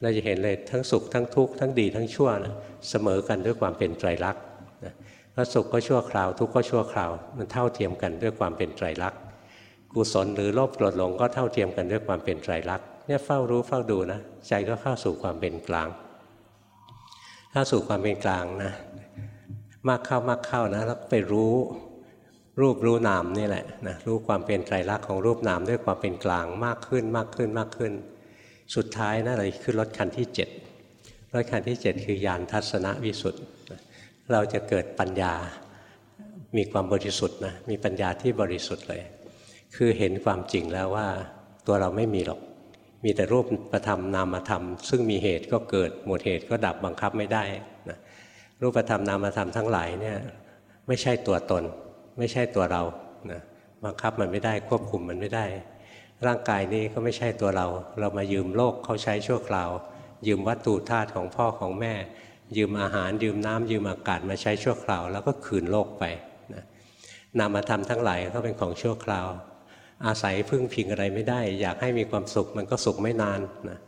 เราจะเห็นเลยทั้งสุขทั้งทุกข์ทั้งดีทั้งชั่วนะเสมอกันด้วยความเป็นไตรลักษณ์แล้วสุขก็ชั่วคราว ทุกข์ก็ชั่วคราว มันเท่าเทียมกันด้วยความเป็นไตรลักษณ์กุศลหรือโลภโกรธหลงก็เท่าเทียมกันด้วยความเป็นไตรลักษณ์เนี่ยเฝ้ารู้เฝ้าดูนะใจก็เข้าสู่ความเป็นกลาง เข้าสู่ความเป็นกลางนะ มากเข้ามากเข้านะแล้วไปรู้รูปรู้นามนี่แหละนะรู้ความเป็นไตรลักษณ์ของรูปนามด้วยความเป็นกลางมากขึ้นมากขึ้นมากขึ้น สุดท้ายนะเราขึ้นรถคันที่ 7 รถคันที่ 7 คือยานทัศนวิสุทธ์เราจะเกิดปัญญา มีความบริสุทธิ์นะมีปัญญาที่บริสุทธิ์เลย คือเห็นความจริงแล้วว่าตัวเราไม่มีหรอก มีแต่รูปประธรรมนามธรรม ซึ่งมีเหตุก็เกิดหมดเหตุก็ดับบังคับไม่ได้นะ รูปธรรมนามธรรมทั้งหลายเนี่ยไม่ใช่ตัวตน ไม่ใช่ตัวเรานะบังคับมันไม่ได้ควบคุมมันไม่ได้ ร่างกายนี้ก็ไม่ใช่ตัวเรา เรามายืมโลกเขาใช้ชั่วคราว ยืมวัตถุธาตุของพ่อของแม่ ยืมอาหารยืมน้ำยืมอากาศมาใช้ชั่วคราว แล้วก็คืนโลกไปนะนามธรรมทั้งหลายก็เป็นของชั่วคราว อาศัยพึ่งพิงอะไรไม่ได้ อยากให้มีความสุขมันก็สุขไม่นานนะ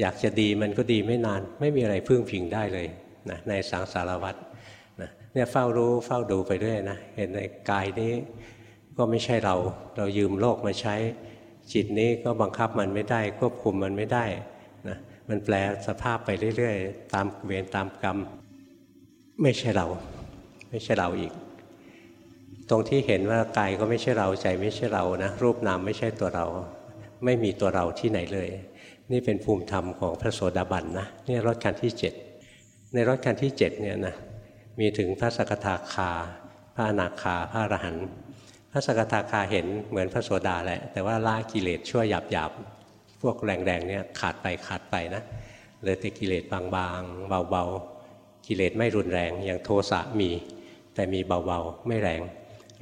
อยากจะดีมันก็ดีไม่นาน ไม่มีอะไรพึ่งพิงได้เลย นะในสังสารวัฏนะเนี่ยเฝ้ารู้เฝ้าดูไปด้วยนะเห็นในกายนี้ก็ไม่ใช่เราเรายืมโลกมาใช้ จิตนี้ก็บังคับมันไม่ได้ ควบคุมมันไม่ได้นะมันแปลสภาพไปเรื่อยๆ ตามเวรตามกรรม ไม่ใช่เรา ไม่ใช่เราอีก ตรงที่เห็นว่ากายก็ไม่ใช่เราใจไม่ใช่เรานะรูปนามไม่ใช่ตัวเรา ไม่มีตัวเราที่ไหนเลย นี่เป็นภูมิธรรมของพระโสดาบันนะนี่รถคันที่7 ในรถคันที่7เนี่ยนะมีถึงพระสกทาคา พระอนาคา พระอรหันต์พระสกทาคาเห็นเหมือนพระโสดาแหละ แต่ว่าละกิเลสชั่วหยาบหยาบพวกแรงๆเนี่ยขาดไปขาดไปนะเหลือแต่กิเลสบางๆ เบาๆ กิเลสไม่รุนแรง อย่างโทสะมี แต่มีเบาๆ ไม่แรง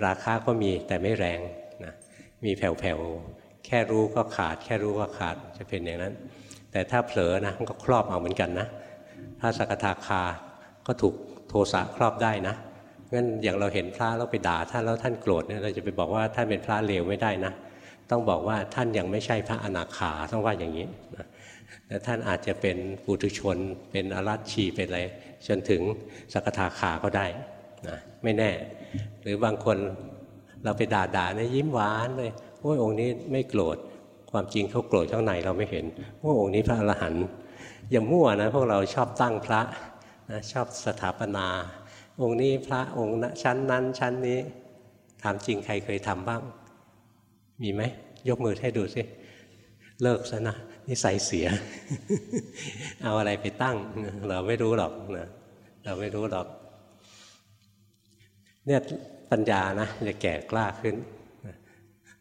ราคาก็มีแต่ไม่แรงนะมีแผ่วๆ แค่รู้ก็ขาด แค่รู้ก็ขาดจะเป็นอย่างนั้น แต่ถ้าเผลอนะมันก็ครอบเอาเหมือนกันนะ พระสกทาคาก็ถูกโทสะครอบได้นะงั้นอย่างเราเห็นพระแล้วไปด่าท่านแล้วท่านโกรธเนี่ยเราจะไปบอกว่าท่านเป็นพระเลวไม่ได้นะ ต้องบอกว่าท่านยังไม่ใช่พระอนาคาต้องว่าอย่างนี้นะแต่ท่านอาจจะเป็นปุถุชน เป็นอรัชชีเป็นอะไรจนถึงสกทาคาก็ได้นะไม่แน่ หรือบางคนเราไปด่าด่าเนี่ยยิ้มหวานเลยโอ้ยองค์นี้ไม่โกรธความจริงเขาโกรธข้างในเราไม่เห็นว่าองค์นี้พระอรหันต์ อย่ามั่วนะพวกเราชอบตั้งพระนะชอบสถาปนา องค์นี้พระองค์นะชั้นนั้นชั้นนี้ ถามจริงใครเคยทำบ้าง มีไหม ยกมือให้ดูสิ เลิกซะนะนิสัยเสีย เอาอะไรไปตั้ง เราไม่รู้หรอกนะเราไม่รู้หรอก เนี่ยปัญญานะจะแก่กล้าขึ้น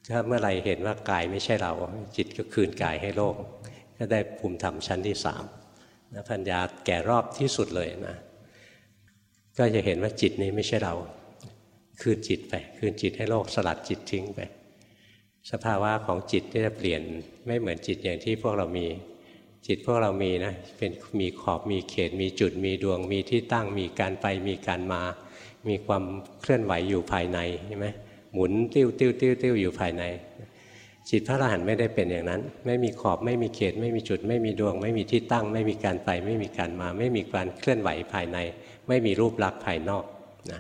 ถ้าเมื่อไรเห็นว่ากายไม่ใช่เรา จิตก็คืนกายให้โลก ก็ได้ภูมิธรรมชั้นที่สาม นะปัญญาแก่รอบที่สุดเลยนะก็จะเห็นว่าจิตนี้ไม่ใช่เรา คืนจิตไปคืนจิตให้โลกสลัดจิตทิ้งไป สภาวะของจิตที่จะเปลี่ยนไม่เหมือนจิตอย่างที่พวกเรามีจิตพวกเรามีนะเป็นมีขอบมีเขต มีจุดมีดวง มีที่ตั้งมีการไปมีการมา มีความเคลื่อนไหวอยู่ภายในใช่ไหมหมุนติ้วติ้วติ้วติ้วอยู่ภายใน จิตพระอรหันต์ไม่ได้เป็นอย่างนั้น ไม่มีขอบไม่มีเขต ไม่มีจุด ไม่มีดวง ไม่มีที่ตั้ง ไม่มีการไป ไม่มีการมา ไม่มีการเคลื่อนไหวภายใน ไม่มีรูปลักษณ์ภายนอกนะ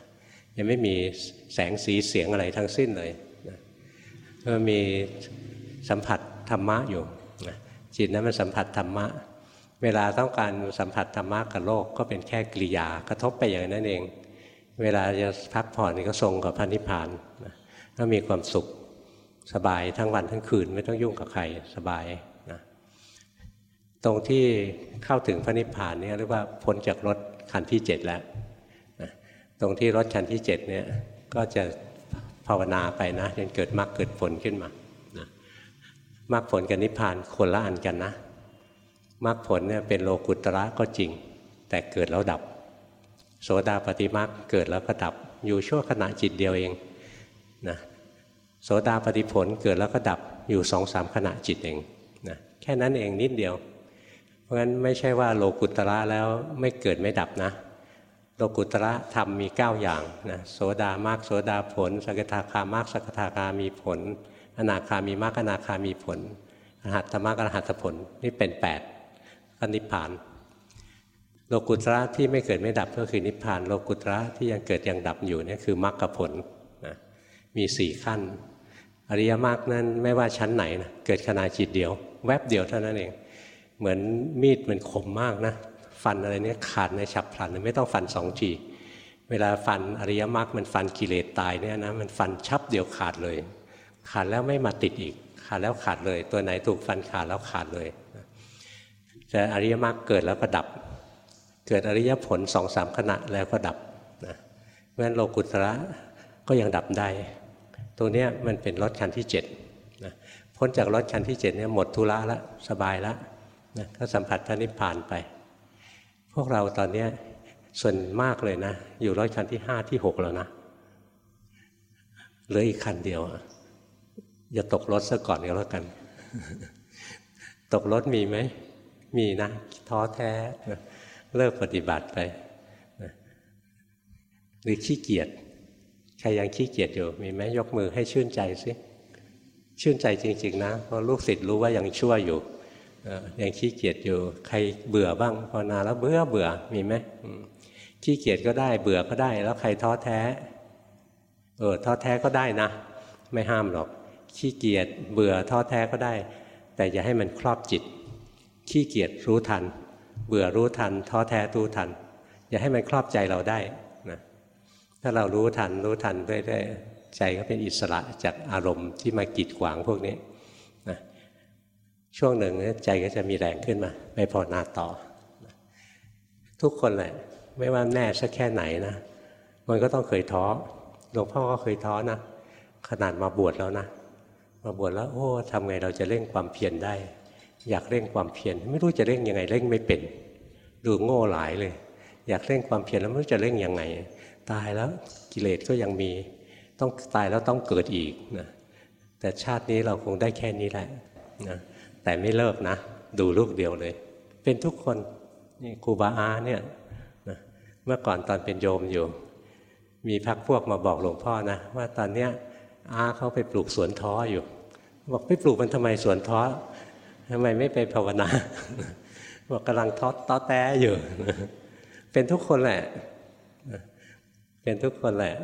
ยังไม่มีแสงสีเสียงอะไรทั้งสิ้นเลยนะก็มีสัมผัสธรรมะอยู่นะจิตนั้นมันสัมผัสธรรมะ เวลาต้องการสัมผัสธรรมะกับโลกก็เป็นแค่กิริยากระทบไปอย่างนั้นเอง เวลาจะพักผ่อนก็ทรงกับพระนิพพานนะก็มีความสุข สบายทั้งวันทั้งคืนไม่ต้องยุ่งกับใครสบายนะตรงที่เข้าถึงพระนิพพานนี่เรียกว่าพ้นจากรถคันที่เจ็ดแล้วนะตรงที่รถคันที่เจ็ดเนี่ยก็จะภาวนาไปนะจนเกิดมรรคเกิดผลขึ้นมานะมรรคผลกับนิพพานคนละอันกันนะมรรคผลเนี่ยเป็นโลกุตระก็จริง แต่เกิดแล้วดับ โสดาปฏิมรรคเกิดแล้วก็ดับอยู่ชั่วขณะจิตเดียวเองนะ โสดาปฏิผลเกิดแล้วก็ดับอยู่สองสามขณะจิตเองนะแค่นั้นเองนิดเดียว เพราะฉะนั้นไม่ใช่ว่าโลกุตระแล้วไม่เกิดไม่ดับนะ โลกุตระธรรมมี 9 อย่างนะโสดามากโสดาผล สกทาคามากสกทาคามีผล อนาคามีมากอนาคามีผลอรหัตธรรมากอรหัตผลนี่เป็น8ก็นิพพาน โลกุตระที่ไม่เกิดไม่ดับก็คือนิพพาน โลกุตระที่ยังเกิดยังดับอยู่นี่คือมรรคผลนะมีสี่ขั้น อริยมรรคนั้นไม่ว่าชั้นไหนนะเกิดขณะจิตเดียว แวบเดียวเท่านั้นเอง เหมือนมีดมันคมมากนะฟันอะไรเนี่ยขาดในฉับพลันไม่ต้องฟันสองทีเวลาฟันอริยมรรคมันฟันกิเลสตายเนี่ยนะมันฟันชับเดียวขาดเลย ขาดแล้วไม่มาติดอีก ขาดแล้วขาดเลย ตัวไหนถูกฟันขาดแล้วขาดเลยแต่อริยมรรคเกิดแล้วก็ดับ เกิดอริยผลสองสามขณะแล้วก็ดับนะเพราะฉะนั้นโลกุตระก็ยังดับได้ ตรงนี้มันเป็นรถคันที่7นะพ้นจากรถคันที่7เนี่ยหมดทุระแล้วสบายแล้วนะก็สัมผัสพระนิพพานไป พวกเราตอนนี้ส่วนมากเลยนะ อยู่รถคันที่ห้าที่หกแล้วนะเหลืออีกคันเดียวอย่าตกรถซะก่อนก็แล้วกัน ตกรถมีไหม มีนะ ท้อแท้เลิกปฏิบัติไปหรือขี้เกียจ ใครยังขี้เกียจอยู่มีไหมยกมือให้ชื่นใจสิชื่นใจจริง ๆ นะเพราะลูกศิษย์รู้ว่ายังชั่วอยู่ยังขี้เกียจอยู่ ใครเบื่อบ้างภาวนาแล้วเบื่อเบื่อมีไหมขี้เกียจก็ได้เบื่อก็ได้ แล้วใครท้อแท้เออท้อแท้ก็ได้นะ ไม่ห้ามหรอก ขี้เกียจเบื่อท้อแท้ก็ได้ แต่อย่าให้มันครอบจิต ขี้เกียจรู้ทัน เบื่อรู้ทัน ท้อแท้รู้ทัน อย่าให้มันครอบใจเราได้ ถ้าเรารู้ทันรู้ทันเรื่อยๆใจก็เป็นอิสระจากอารมณ์ที่มากีดขวางพวกนี้นะช่วงหนึ่งใจก็จะมีแรงขึ้นมาไปภาวนาต่อ ทุกคนแหละ ไม่ว่าแน่สักแค่ไหนนะมันก็ต้องเคยท้อหลวงพ่อก็เคยท้อนะขนาดมาบวชแล้วนะมาบวชแล้วโอ้ทำไงเราจะเร่งความเพียรได้ อยากเร่งความเพียรไม่รู้จะเร่งยังไงเร่งไม่เป็น ดูโง่หลายเลย อยากเร่งความเพียรแล้วไม่รู้จะเร่งยังไง ตายแล้วกิเลสก็ยังมี ต้องตายแล้วต้องเกิดอีกนะแต่ชาตินี้เราคงได้แค่นี้แหละนะแต่ไม่เลิกนะ ดูลูกเดียวเลย เป็นทุกคนนี่ครูบาอาเนี่ยเมื่อก่อนตอนเป็นโยมอยู่ มีพักพวกมาบอกหลวงพ่อนะ ว่าตอนเนี้ยอาเขาไปปลูกสวนท้ออยู่ บอกไปปลูกมันทำไมสวนท้อทำไมไม่ไปภาวนาบอกกำลังท้อต้อแต้อยู่ เป็นทุกคนแหละ เป็นทุกคนแหละ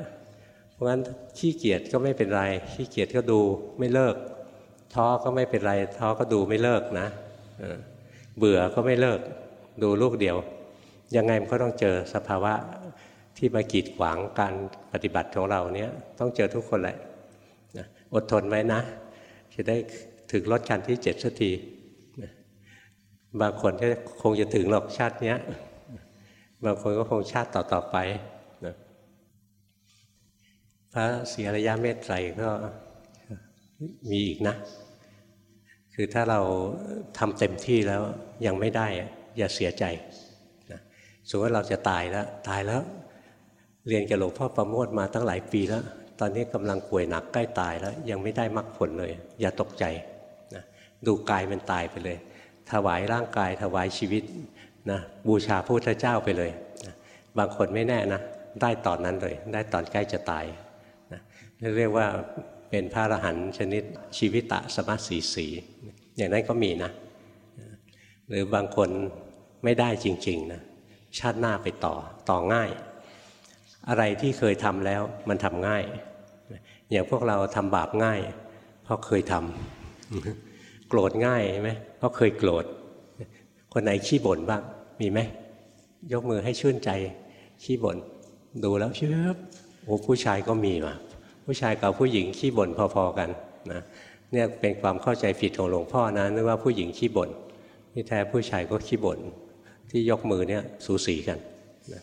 เพราะฉะนั้นขี้เกียจก็ไม่เป็นไร ขี้เกียจก็ดูไม่เลิก ท้อก็ไม่เป็นไร ท้อก็ดูไม่เลิกนะเบื่อก็ไม่เลิก ดูลูกเดียว ยังไงมันก็ต้องเจอสภาวะที่มากีดขวางการปฏิบัติของเราเนี้ยต้องเจอทุกคนแหละอดทนไว้นะ จะได้ถึงรถคันที่เจ็ดสักทีบางคนก็คงจะถึงหรอกชาติเนี้ย บางคนก็คงชาติต่อๆไป พระศรีอริยะเมตไตรก็มีอีกนะ คือถ้าเราทำเต็มที่แล้วยังไม่ได้ อย่าเสียใจนะสมมติว่าเราจะตายแล้ว ตายแล้ว เรียนกับหลวงพ่อประโมทมาตั้งหลายปีแล้ว ตอนนี้กำลังป่วยหนักใกล้ตายแล้ว ยังไม่ได้มรรคผลเลย อย่าตกใจนะดูกายมันตายไปเลย ถวายร่างกายถวายชีวิตนะบูชาพระพุทธเจ้าไปเลยนะบางคนไม่แน่นะ ได้ตอนนั้นเลย ได้ตอนใกล้จะตาย เรียกว่าเป็นพระอรหันต์ชนิดชีวิตะสมัสีสี อย่างนั้นก็มีนะ หรือบางคนไม่ได้จริงๆนะชาติหน้าไปต่อต่อง่าย อะไรที่เคยทำแล้วมันทำง่าย อย่างพวกเราทำบาปง่าย เพราะเคยทำโกรธง่ายไหมเพราะเคยโกรธ คนไหนขี้บ่นบ้างมีไหมยกมือให้ชื่นใจขี้บ่นดูแล้วเชื่อโอ้ผู้ชายก็มีมา ผู้ชายกับผู้หญิงขี้บ่นพอๆกันนะเนี่ยเป็นความเข้าใจผิดของหลวงพ่อนะนึกว่าผู้หญิงขี้บ่นที่แท้ผู้ชายก็ขี้บ่นที่ยกมือเนี่ยสูสีกันนะ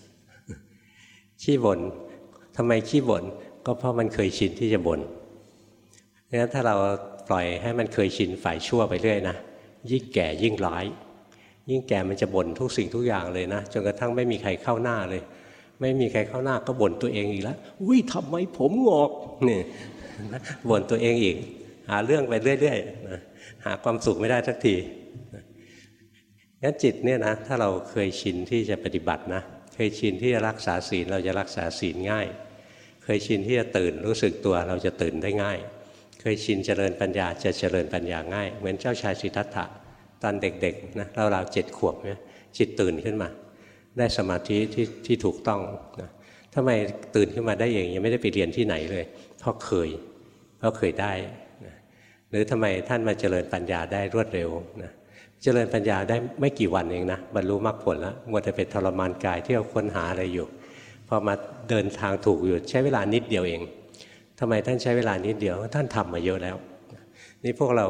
ขี้บ่นทำไมขี้บ่นก็เพราะมันเคยชินที่จะบน่นงั้นถ้าเราปล่อยให้มันเคยชินฝ่ายชั่วไปเรื่อยนะยิ่งแก่ยิ่งร้าย ยิ่งแก่มันจะบ่นทุกสิ่งทุกอย่างเลยนะจนกระทั่งไม่มีใครเข้าหน้าเลย ไม่มีใครเข้าหน้าก็บ่นตัวเองอีกแล้วอุ้ยทำไมผมงอกนี่บ่นตัวเองอีก หาเรื่องไปเรื่อยๆนะหาความสุขไม่ได้สักทีงั้นจิตเนี่ยนะถ้าเราเคยชินที่จะปฏิบัตินะเคยชินที่จะรักษาศีลเราจะรักษาศีลง่าย เคยชินที่จะตื่นรู้สึกตัวเราจะตื่นได้ง่าย เคยชินเจริญปัญญาจะเจริญปัญญาง่าย เหมือนเจ้าชายสิทธัตถะตอนเด็กๆนะเราเราเจ็ดขวบเนี่ยจิตตื่นขึ้นมา ได้สมาธิที่ที่ถูกต้องนะทำไมตื่นขึ้นมาได้เองยังไม่ได้ไปเรียนที่ไหนเลยเพราะเคยเพราะเคยได้นะหรือทำไมท่านมาเจริญปัญญาได้รวดเร็วนะเจริญปัญญาได้ไม่กี่วันเองนะบรรลุมรรคผลแล้วมัวแต่เป็นทรมานกายที่เราค้นหาอะไรอยู่พอมาเดินทางถูกอยู่ใช้เวลานิดเดียวเองทำไมท่านใช้เวลานิดเดียวท่านทำมาเยอะแล้ว นี่พวกเรา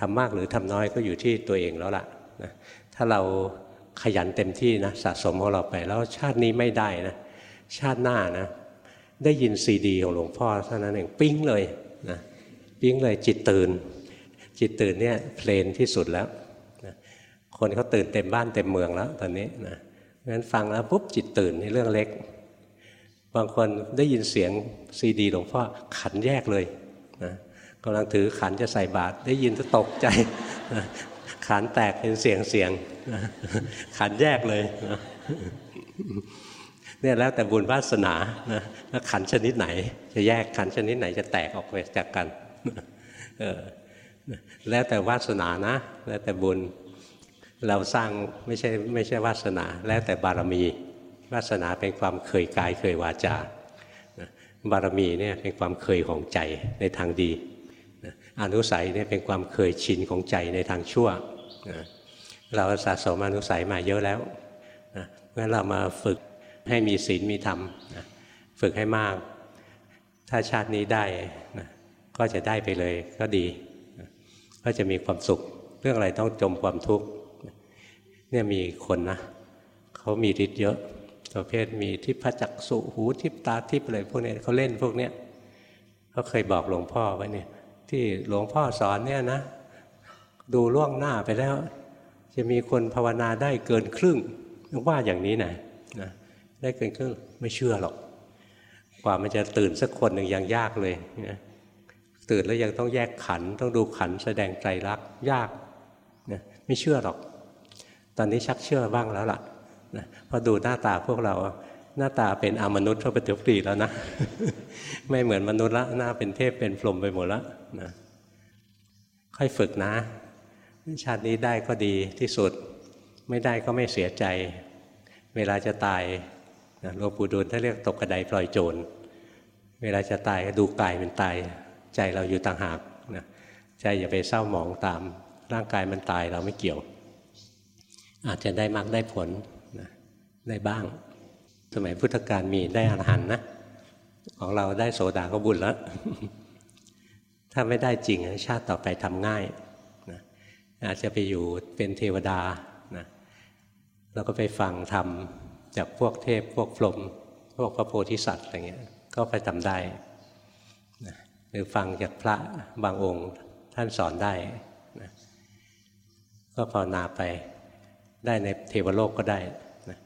ทำมากหรือทำน้อยก็อยู่ที่ตัวเองแล้วล่ะนะถ้าเรา ขยันเต็มที่นะสะสมของเราไปแล้วชาตินี้ไม่ได้นะชาติหน้านะได้ยินซีดีของหลวงพ่อเท่านั้นเองปิ้งเลยนะปิ้งเลยจิตตื่น จิตตื่นเนี่ยเพลนที่สุดแล้วนะคนเขาตื่นเต็มบ้านเต็มเมืองแล้วตอนนี้นะงั้นฟังแล้วปุ๊บจิตตื่นในเรื่องเล็ก บางคนได้ยินเสียงซีดีหลวงพ่อขันแยกเลยนะกำลังถือขันจะใส่บาตรได้ยินจะตกใจ ขันแตกเป็นเสียงเสียง ขันแยกเลยเนี่ยแล้วแต่บุญวาสนานะแล้วขันชนิดไหน จะแยกขันชนิดไหนจะแตกออกไปจากกันเออแล้วแต่วาสนานะ แล้วแต่บุญเราสร้างไม่ใช่ไม่ใช่วาสนา แล้วแต่บารมี วาสนาเป็นความเคยกายเคยวาจาบารมีเนี่ยเป็นความเคยของใจในทางดีอนุสัยเนี่ยเป็นความเคยชินของใจในทางชั่ว เราสะสมอนุสัยมาเยอะแล้วเมื่อเรามาฝึกให้มีศีลมีธรรมฝึกให้มาก ถ้าชาตินี้ได้ก็จะได้ไปเลยก็ดีก็จะมีความสุข เรื่องอะไรต้องจมความทุกข์เนี่ยมีคนนะเขามีฤทธิ์เยอะประเภทมีทิพจักสุหูทิพตาทิพอะไรพวกนี้เขาเล่นพวกเนี้ยเขาเคยบอกหลวงพ่อไว้เนี่ยที่หลวงพ่อสอนเนี่ยนะ ดูล่วงหน้าไปแล้ว จะมีคนภาวนาได้เกินครึ่งว่าอย่างนี้นะนะได้เกินครึ่งไม่เชื่อหรอก กว่ามันจะตื่นสักคนหนึ่งยังยากเลยนะตื่นแล้วยังต้องแยกขันต้องดูขันแสดงใจรักยากนะไม่เชื่อหรอก ตอนนี้ชักเชื่อบ้างแล้วล่ะนะพอดูหน้าตาพวกเราหน้าตาเป็นอมนุษย์ทั่วปฏิปรีแล้วนะ ไม่เหมือนมนุษย์ละหน้าเป็นเทพเป็นพรหมไปหมดแล้วนะค่อยฝึกนะ ชาตินี้ได้ก็ดีที่สุด ไม่ได้ก็ไม่เสียใจ เวลาจะตายหลวงปู่ดูลท่านเรียกตกกระไดปล่อยโจร เวลาจะตายก็ดูกายมันตาย ใจเราอยู่ต่างหากนะใจอย่าไปเศร้าหมองตาม ร่างกายมันตายเราไม่เกี่ยว อาจจะได้มากได้ผลนะได้บ้าง สมัยพุทธกาลมีได้อรหันนะ ของเราได้โสดาก็บุญแล้ว ถ้าไม่ได้จริงชาติต่อไปทำง่าย อาจจะไปอยู่เป็นเทวดานะแล้วก็ไปฟังธรรมจากพวกเทพพวกพรหมพวกพระโพธิสัตว์อะไรเงี้ยก็ไปทำได้นะหรือฟังจากพระบางองค์ท่านสอนได้นะก็ภาวนาไปได้ในเทวโลกก็ได้นะ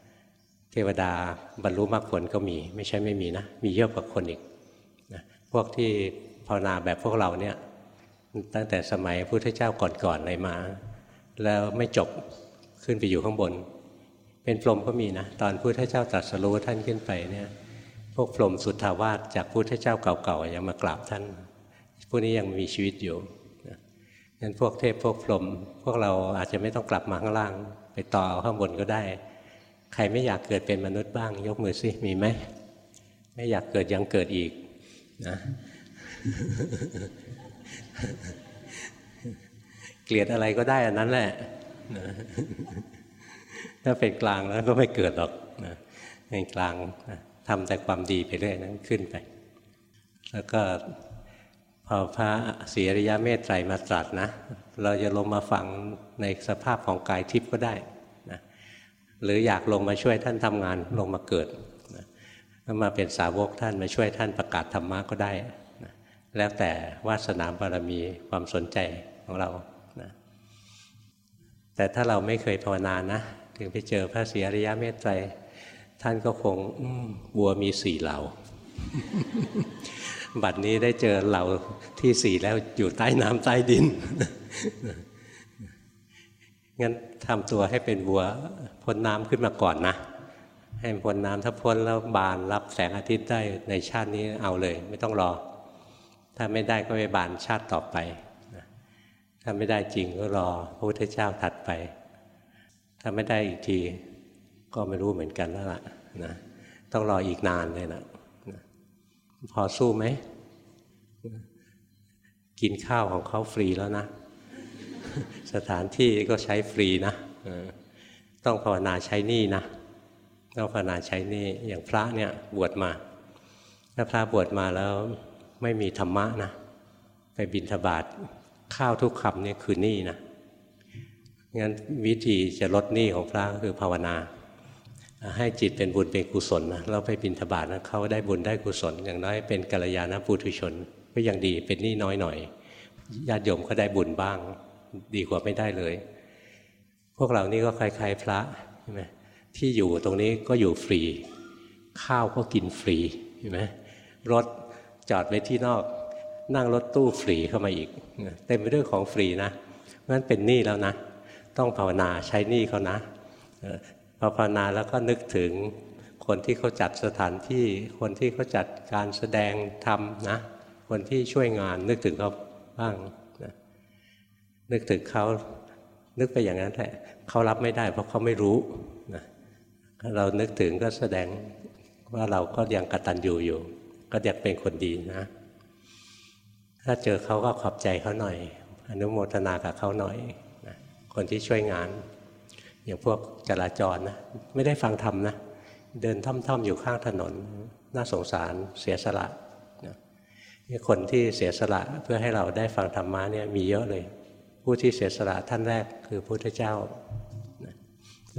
เทวดาบรรลุมรรคผลก็มี ไม่ใช่ไม่มีนะ มีเยอะกว่าคนอีกนะพวกที่ภาวนาแบบพวกเราเนี่ย ตั้งแต่สมัยพุทธเจ้าก่อนๆเลยมา แล้วไม่จบขึ้นไปอยู่ข้างบน เป็นพรหมก็มีนะ ตอนพุทธเจ้าตรัสรู้ท่านขึ้นไปเนี่ยพวกพรหมสุทธาวาสจากพุทธเจ้าเก่าๆยังมากราบท่าน พวกนี้ยังมีชีวิตอยู่งั้นพวกเทพพวกพรหมพวกเราอาจจะไม่ต้องกลับมาข้างล่าง ไปต่อข้างบนก็ได้ ใครไม่อยากเกิดเป็นมนุษย์บ้าง ยกมือสิมีไหมไม่อยากเกิดยังเกิดอีกนะ เกลียดอะไรก็ได้อันนั้นแหละถ้าเป็นกลางแล้วก็ไม่เกิดหรอกเป็นกลางทำแต่ความดีไปเรื่อยนั้นขึ้นไป แล้วก็พอพระศรีอริยเมตไตรมาตรัสนะ เราจะลงมาฟังในสภาพของกายทิพย์ก็ได้นะหรืออยากลงมาช่วยท่านทำงานลงมาเกิดนะมาเป็นสาวกท่านมาช่วยท่านประกาศธรรมะก็ได้ แล้วแต่วาสนาบารมีความสนใจของเรานะแต่ถ้าเราไม่เคยภาวนานะ ถึงไปเจอพระศรีอริยะเมตไตรท่านก็คงบัวมีสี่เหล่า บัดนี้ได้เจอเหล่าที่สี่แล้วอยู่ใต้น้ำใต้ดิน งั้นทำตัวให้เป็นบัวพ้นน้ำขึ้นมาก่อนนะ ให้พ้นน้ำถ้าพ้นแล้วบานรับแสงอาทิตย์ได้ในชาตินี้เอาเลย ไม่ต้องรอ ถ้าไม่ได้ก็ไปบานชาติต่อไป ถ้าไม่ได้จริงก็รอพระพุทธเจ้าถัดไป ถ้าไม่ได้อีกทีก็ไม่รู้เหมือนกันแล้วล่ะนะต้องรออีกนานเลยนะพอสู้ไหม กินข้าวของเขาฟรีแล้วนะ สถานที่ก็ใช้ฟรีนะต้องภาวนาใช้นี่นะต้องภาวนาใช้นี่อย่างพระเนี่ยบวชมา ถ้าพระบวชมาแล้ว ไม่มีธรรมะนะไปบิณฑบาตข้าวทุกคำนี่คือหนี่นะงั้นวิธีจะลดหนี้ของพระก็คือภาวนา ให้จิตเป็นบุญเป็นกุศลนะเราไปบินทบาทนะเขาได้บุญได้กุศล อย่างน้อยเป็นกัลยาณปุถุชน ก็ยังดีเป็นหนี่น้อยหน่อยญาติโยมก็ได้บุญบ้าง ดีกว่าไม่ได้เลย พวกเรานี่ก็คล้ายๆพระใช่ไหมที่อยู่ตรงนี้ก็อยู่ฟรี ข้าวก็กินฟรีใช่ไหมรถ จอดไว้ที่นอก นั่งรถตู้ฟรีเข้ามาอีก เต็มไปด้วยของฟรีนะงั้นเป็นหนี้แล้วนะ ต้องภาวนาใช้หนี้เขานะพอภาวนาแล้วก็นึกถึงคนที่เขาจัดสถานที่คนที่เขาจัดการแสดงธรรมนะ คนที่ช่วยงานนึกถึงเขาบ้างนะนึกถึงเขานึกไปอย่างนั้นแหละเขารับไม่ได้ เพราะเขาไม่รู้นะเรานึกถึงก็แสดงว่าเราก็ยังกตัญญูอยู่ ก็อยากเป็นคนดีนะ ถ้าเจอเขาก็ขอบใจเขาหน่อย อนุโมทนากับเขาหน่อยนะคนที่ช่วยงาน อย่างพวกจราจรนะไม่ได้ฟังธรรมนะ เดินท่อมๆอยู่ข้างถนน น่าสงสารเสียสละนี่คนที่เสียสละเพื่อให้เราได้ฟังธรรมะเนี่ยมีเยอะเลย ผู้ที่เสียสละท่านแรกคือพระพุทธเจ้า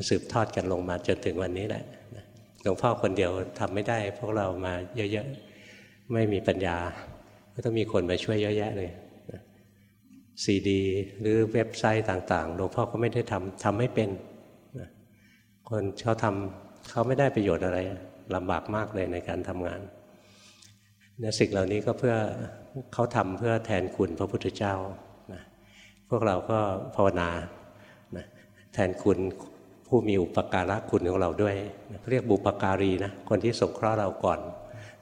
สืบทอดกันลงมาจนถึงวันนี้แหละหลวงพ่อคนเดียวทำไม่ได้พวกเรามาเยอะๆ ไม่มีปัญญา ก็ต้องมีคนมาช่วยเยอะแยะเลยซีดีหรือเว็บไซต์ต่างๆหลวงพ่อก็ไม่ได้ทำทำไม่เป็นคนเขาทำเขาไม่ได้ประโยชน์อะไรลำบากมากเลยในการทำงานเนี่ยสิ่งเหล่านี้ก็เพื่อเขาทำเพื่อแทนคุณพระพุทธเจ้านะพวกเราก็ภาวนานะแทนคุณผู้มีอุปการะคุณของเราด้วยนะเรียกบุปการีนะคนที่สงเคราะห์เราก่อน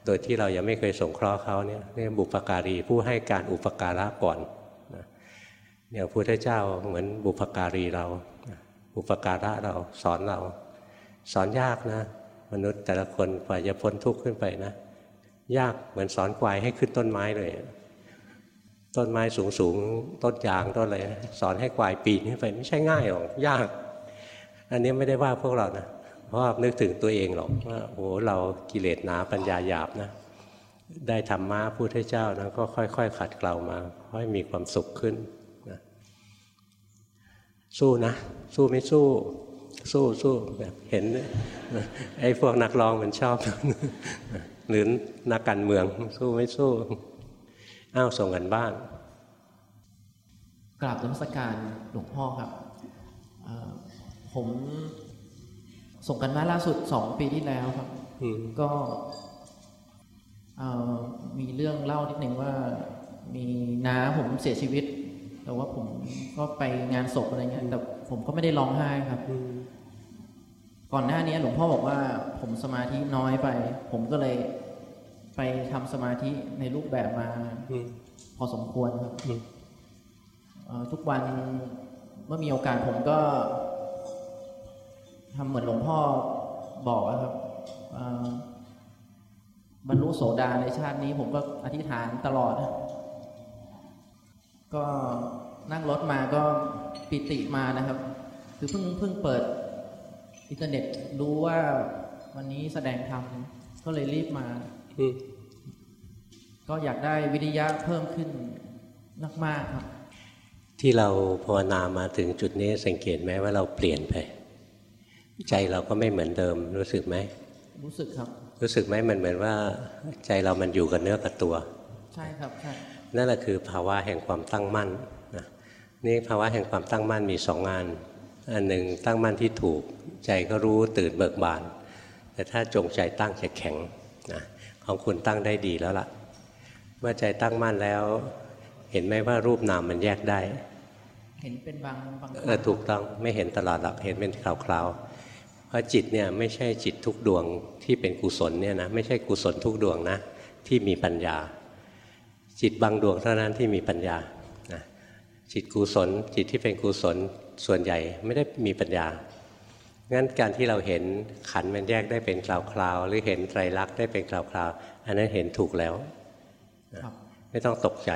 โดยที่เรายังไม่เคยสงเคราะห์เขาเนี่ยเรียกบุปการีผู้ให้การอุปการะก่อนนะอย่างพระพุทธเจ้าเหมือนบุปการีเราอุปการะเราสอนเรา สอนยากนะ มนุษย์แต่ละคนกว่าจะพ้นทุกข์ขึ้นไปนะ ยากเหมือนสอนควายให้ขึ้นต้นไม้เลย ต้นไม้สูงสูงต้นยางต้นอะไรสอนให้ควายปีนขึ้นไป ไม่ใช่ง่ายหรอกยาก อันนี้ไม่ได้ว่าพวกเรานะ เพราะนึกถึงตัวเองหรอกว่าโอ้เรากิเลสหนาปัญญาหยาบนะได้ธรรมะพุทธเจ้านะก็ค่อยๆ ขัดเกลามาค่อยมีความสุขขึ้นนะสู้นะ สู้ไม่สู้ สู้สู้แบบเห็นไอ้พวกนักร้องมันชอบ หรือนักการเมืองสู้ไม่สู้อ้าวส่งกันบ้านกราบนมัสการหลวงพ่อครับผม ส่งกันบ้านล่าสุดสองปีที่แล้วครับอืมก็เอ่อมีเรื่องเล่านิดหนึ่งว่า มีน้าผมเสียชีวิต แต่ว่าผมก็ไปงานศพอะไรเงี้ยแต่ผมก็ไม่ได้ร้องไห้ครับก่อนหน้านี้หลวงพ่อบอกว่า ผมสมาธิน้อยไป ผมก็เลยไปทำสมาธิในรูปแบบมาอืมพอสมควรครับอืมเอ่อทุกวันเมื่อมีโอกาสผมก็ ทำเหมือนหลวงพ่อบอกอะครับเอ่อบรรลุโสดาในชาตินี้ ผมก็อธิษฐานตลอด ก็นั่งรถมาก็ปิติมานะครับ คือเพิ่งเพิ่งเปิดอินเทอร์เน็ตรู้ว่าวันนี้แสดงธรรมก็เลยรีบมาอืมก็อยากได้วิริยะเพิ่มขึ้นมากๆครับ ที่เราภาวนามาถึงจุดนี้สังเกตไหมว่าเราเปลี่ยนไป ใจเราก็ไม่เหมือนเดิมรู้สึกไหมรู้สึกครับ รู้สึกไหมมันเหมือนว่า ใจเรามันอยู่กับเนื้อกับตัว ใช่ครับใช่นั่นแหละคือภาวะแห่งความตั้งมั่นนะนี่ภาวะแห่งความตั้งมั่นมีสองงาน อันหนึ่งตั้งมั่นที่ถูก ใจก็รู้ตื่นเบิกบาน แต่ถ้าจงใจตั้งจะแข็งนะของคุณตั้งได้ดีแล้วล่ะ เมื่อใจตั้งมั่นแล้ว เห็นไหมว่ารูปนามมันแยกได้ เห็นเป็นบางบางคเอรั้องถูกต้องไม่เห็นตลอดหรอกเห็นเป็นคราวๆ เพราะจิตเนี่ยไม่ใช่จิตทุกดวงที่เป็นกุศลเนี่ยนะไม่ใช่กุศลทุกดวงนะที่มีปัญญา จิตบางดวงเท่านั้นที่มีปัญญานะจิตกุศล จิตที่เป็นกุศลส่วนใหญ่ไม่ได้มีปัญญางั้นการที่เราเห็นขันธ์มันแยกได้เป็นคราวๆหรือเห็นไตรลักษณ์ได้เป็นคราวๆอันนั้นเห็นถูกแล้วครับไม่ต้องตกใจ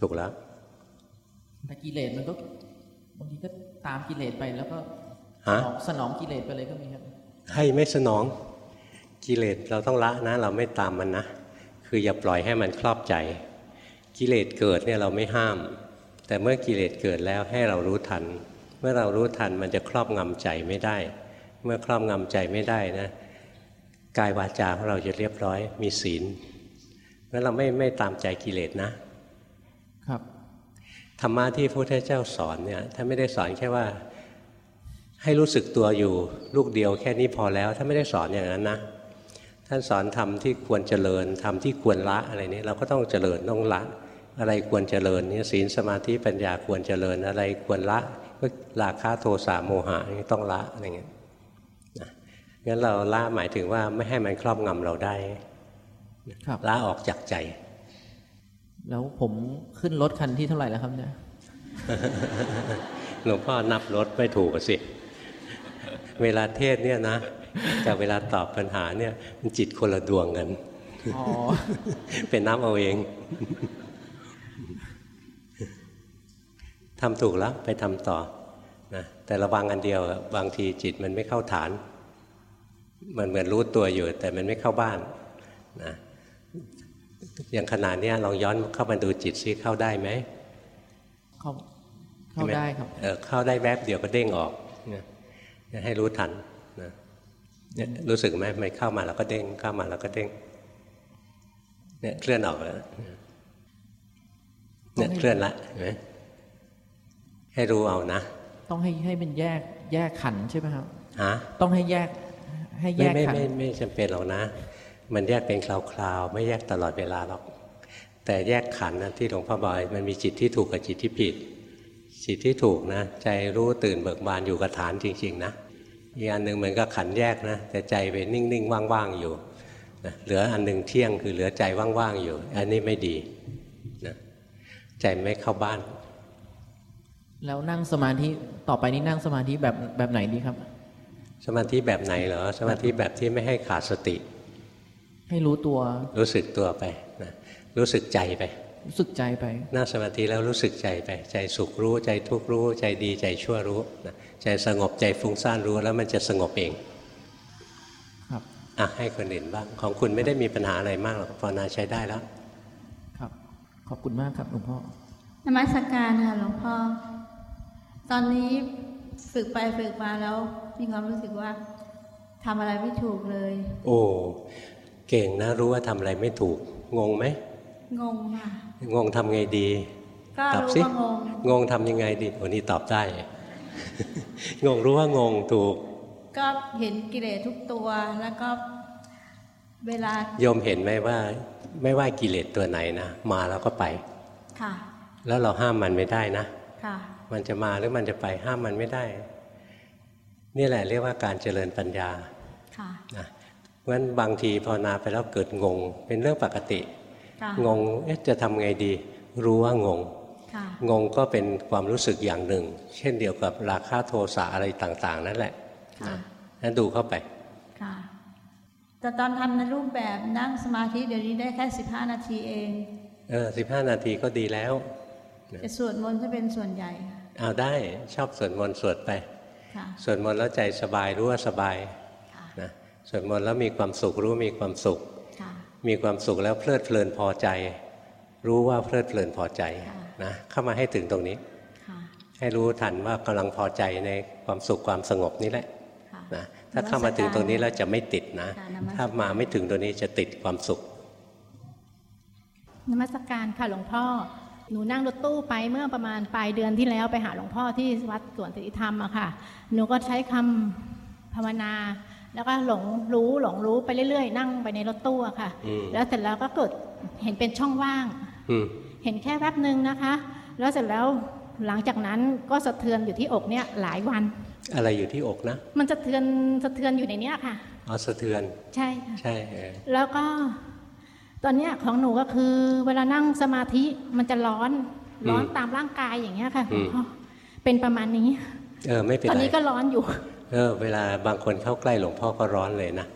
ถูกแล้วแต่กิเลสมันก็บางทีก็ตามกิเลสไปแล้วก็ ฮะสนองสนองกิเลสไปเลยก็มีครับให้ไม่สนองกิเลสเราต้องละนะ เราไม่ตามมันนะ คืออย่าปล่อยให้มันครอบใจ กิเลสเกิดเนี่ยเราไม่ห้าม แต่เมื่อกิเลสเกิดแล้วให้เรารู้ทัน เมื่อเรารู้ทันมันจะครอบงำใจไม่ได้ เมื่อครอบงำใจไม่ได้นะกายวาจาของเราจะเรียบร้อยมีศีลงั้นเราไม่ไม่ตามใจกิเลสนะ ครับธรรมะที่พระพุทธเจ้าสอนเนี่ยท่านไม่ได้สอนแค่ว่า ให้รู้สึกตัวอยู่ลูกเดียวแค่นี้พอแล้วท่านไม่ได้สอนอย่างนั้นนะท่านสอนทำที่ควรเจริญทำที่ควรละอะไรนี้เราก็ต้องเจริญต้องละ อะไรควรเจริญเนี่ยศีลสมาธิปัญญาควรเจริญอะไรควรละก็ราคะโทสะโมหะนี่ต้องละอะไรเงี้ยนะงั้นเราละหมายถึงว่าไม่ให้มันครอบงำเราได้ครับละออกจากใจ แล้วผมขึ้นรถคันที่เท่าไหร่แล้วครับเนี่ยหลวงพ่อนับรถไม่ถูกอะสิ เวลาเทศเนี่ยนะกับเวลาตอบปัญหาเนี่ยมันจิตคนละดวงกันอ๋อเป็นน้ำเอาเองทำถูกแล้วไปทำต่อนะแต่ระวังอันเดียวอะบางทีจิตมันไม่เข้าฐาน มันเหมือนรู้ตัวอยู่ แต่มันไม่เข้าบ้านนะอย่างขนาดเนี้ยลองย้อนเข้ามาดูจิตซิเข้าได้ไหมเข้าเข้าได้ครับเออเข้าได้แวบเดียวก็เด้งออกเนี่ยเนี่ย ให้รู้ทันนะเนี่ยรู้สึกไหมมันเข้ามาแล้วก็เด้งเข้ามาแล้วก็เด้งเนี่ยเคลื่อนออกแล้วเนี่ยเคลื่อนละเห็นไหมให้รู้เอานะ ต้องให้ให้เป็นแยกแยกขันธ์ใช่ไหมครับฮะต้องให้แยกให้แยไม่กไม่ขันไม่ธ์ไม่จำเป็นหรอกนะ มันแยกเป็นคราวๆไม่แยกตลอดเวลาหรอก แต่แยกขันธ์นะที่หลวงพ่อบอกมันมีจิตที่ถูกกับจิตที่ผิด จิตที่ถูกนะใจรู้ตื่นเบิกบานอยู่กับฐานจริง ๆ นะอีกอันหนึ่งเหมือนกับขันธ์แยกนะแต่ใจไปนิ่งๆว่างๆอยู่นะเหลืออันหนึ่งเที่ยงคือเหลือใจว่างๆอยู่ อันนี้ไม่ดีนะใจไม่เข้าบ้าน แล้วนั่งสมาธิต่อไปนี้นั่งสมาธิแบบแบบไหนดีครับ สมาธิแบบไหนเหรอสมาธิแบบที่ไม่ให้ขาดสติ ให้รู้ตัวรู้สึกตัวไปนะรู้สึกใจไป รู้สึกใจไปนั่งสมาธิแล้วรู้สึกใจไป ใจสุขรู้ใจทุกข์รู้ใจดีใจชั่วรู้นะใจสงบใจฟุ้งซ่านรู้แล้วมันจะสงบเอง ครับอะให้คนอื่นบ้างของคุณไม่ได้มีปัญหาอะไรมากหรอกภาวนาใช้ได้แล้ว ครับ ขอบคุณมากครับหลวงพ่อนมัสการค่ะหลวงพ่อ ตอนนี้ฝึกไปฝึกมาแล้วมีความรู้สึกว่าทำอะไรไม่ถูกเลย โอ้เก่งนะรู้ว่าทำอะไรไม่ถูก งงไหมงงค่ะ งงทำไงดีก็ตอบรู้สิว่างงงงทำยังไงดีวันนี้ตอบได้ งงรู้ว่างงถูก ก็เห็นกิเลสทุกตัวแล้วก็เวลาโยมเห็นไหมว่า ไม่ว่ากิเลสตัวไหนนะมาแล้วก็ไป ค่ะ แล้วเราห้ามมันไม่ได้นะค่ะ มันจะมาหรือมันจะไปห้ามมันไม่ได้ นี่แหละเรียกว่าการเจริญปัญญา ค่ะนะเพราะฉะนั้นบางทีภาวนาไปแล้วเกิดงง เป็นเรื่องปกติค่ะ งงเอ๊ะจะทำไงดี รู้ว่างงค่ะงงก็เป็นความรู้สึกอย่างหนึ่ง เช่นเดียวกับราคะโทสะอะไรต่าง ๆ นั่นแหละค่ะนั้นดูเข้าไปค่ะแต่ตอนทำในรูปแบบนั่งสมาธิเดี๋ยวนี้ได้แค่15นาทีเอง เออสิบห้านาทีก็ดีแล้วจะสวดมนต์จะเป็นส่วนใหญ่ค่ะเอาได้ชอบสวดมนต์สวดไปค่ะสวดมนต์แล้วใจสบายรู้ว่าสบายค่ะนะสวดมนต์แล้วมีความสุขรู้มีความสุขค่ะ มีความสุขแล้วเพลิดเพลินพอใจ รู้ว่าเพลิดเพลินพอใจค่ะนะเข้ามาให้ถึงตรงนี้ค่ะให้รู้ทันว่ากำลังพอใจในความสุขความสงบนี้แหละค่ะนะถ้าเข้ามาถึงตรงนี้แล้วจะไม่ติดนะค่ะนมัสการถ้ามาไม่ถึงตรงนี้จะติดความสุข นมัสการค่ะหลวงพ่อหนูนั่งรถตู้ไปเมื่อประมาณปลายเดือนที่แล้วไปหาหลวงพ่อที่วัดสวนติธรรมอะค่ะ หนูก็ใช้คำภาวนา แล้วก็หลงรู้หลงรู้ไปเรื่อยๆ นั่งไปในรถตู้อะค่ะอืมแล้วเสร็จแล้วก็เกิดเห็นเป็นช่องว่างอืมเห็นแค่แป๊บหนึ่งนะคะ แล้วเสร็จแล้วหลังจากนั้นก็สะเทือนอยู่ที่อกเนี่ยหลายวัน อะไรอยู่ที่อกนะ มันสะเทือนสะเทือนอยู่ในเนี้ยค่ะอ๋อสะเทือนใช่ค่ะใช่เออแล้วก็ตอนเนี้ยของหนูก็คือเวลานั่งสมาธิมันจะร้อนร้อนตามร่างกายอย่างเงี้ยค่ะหลวงพ่อเป็นประมาณนี้เออไม่เป็นตอนไรนี้ก็ร้อนอยู่ เออเวลาบางคนเข้าใกล้หลวงพ่อก็ร้อนเลยนะ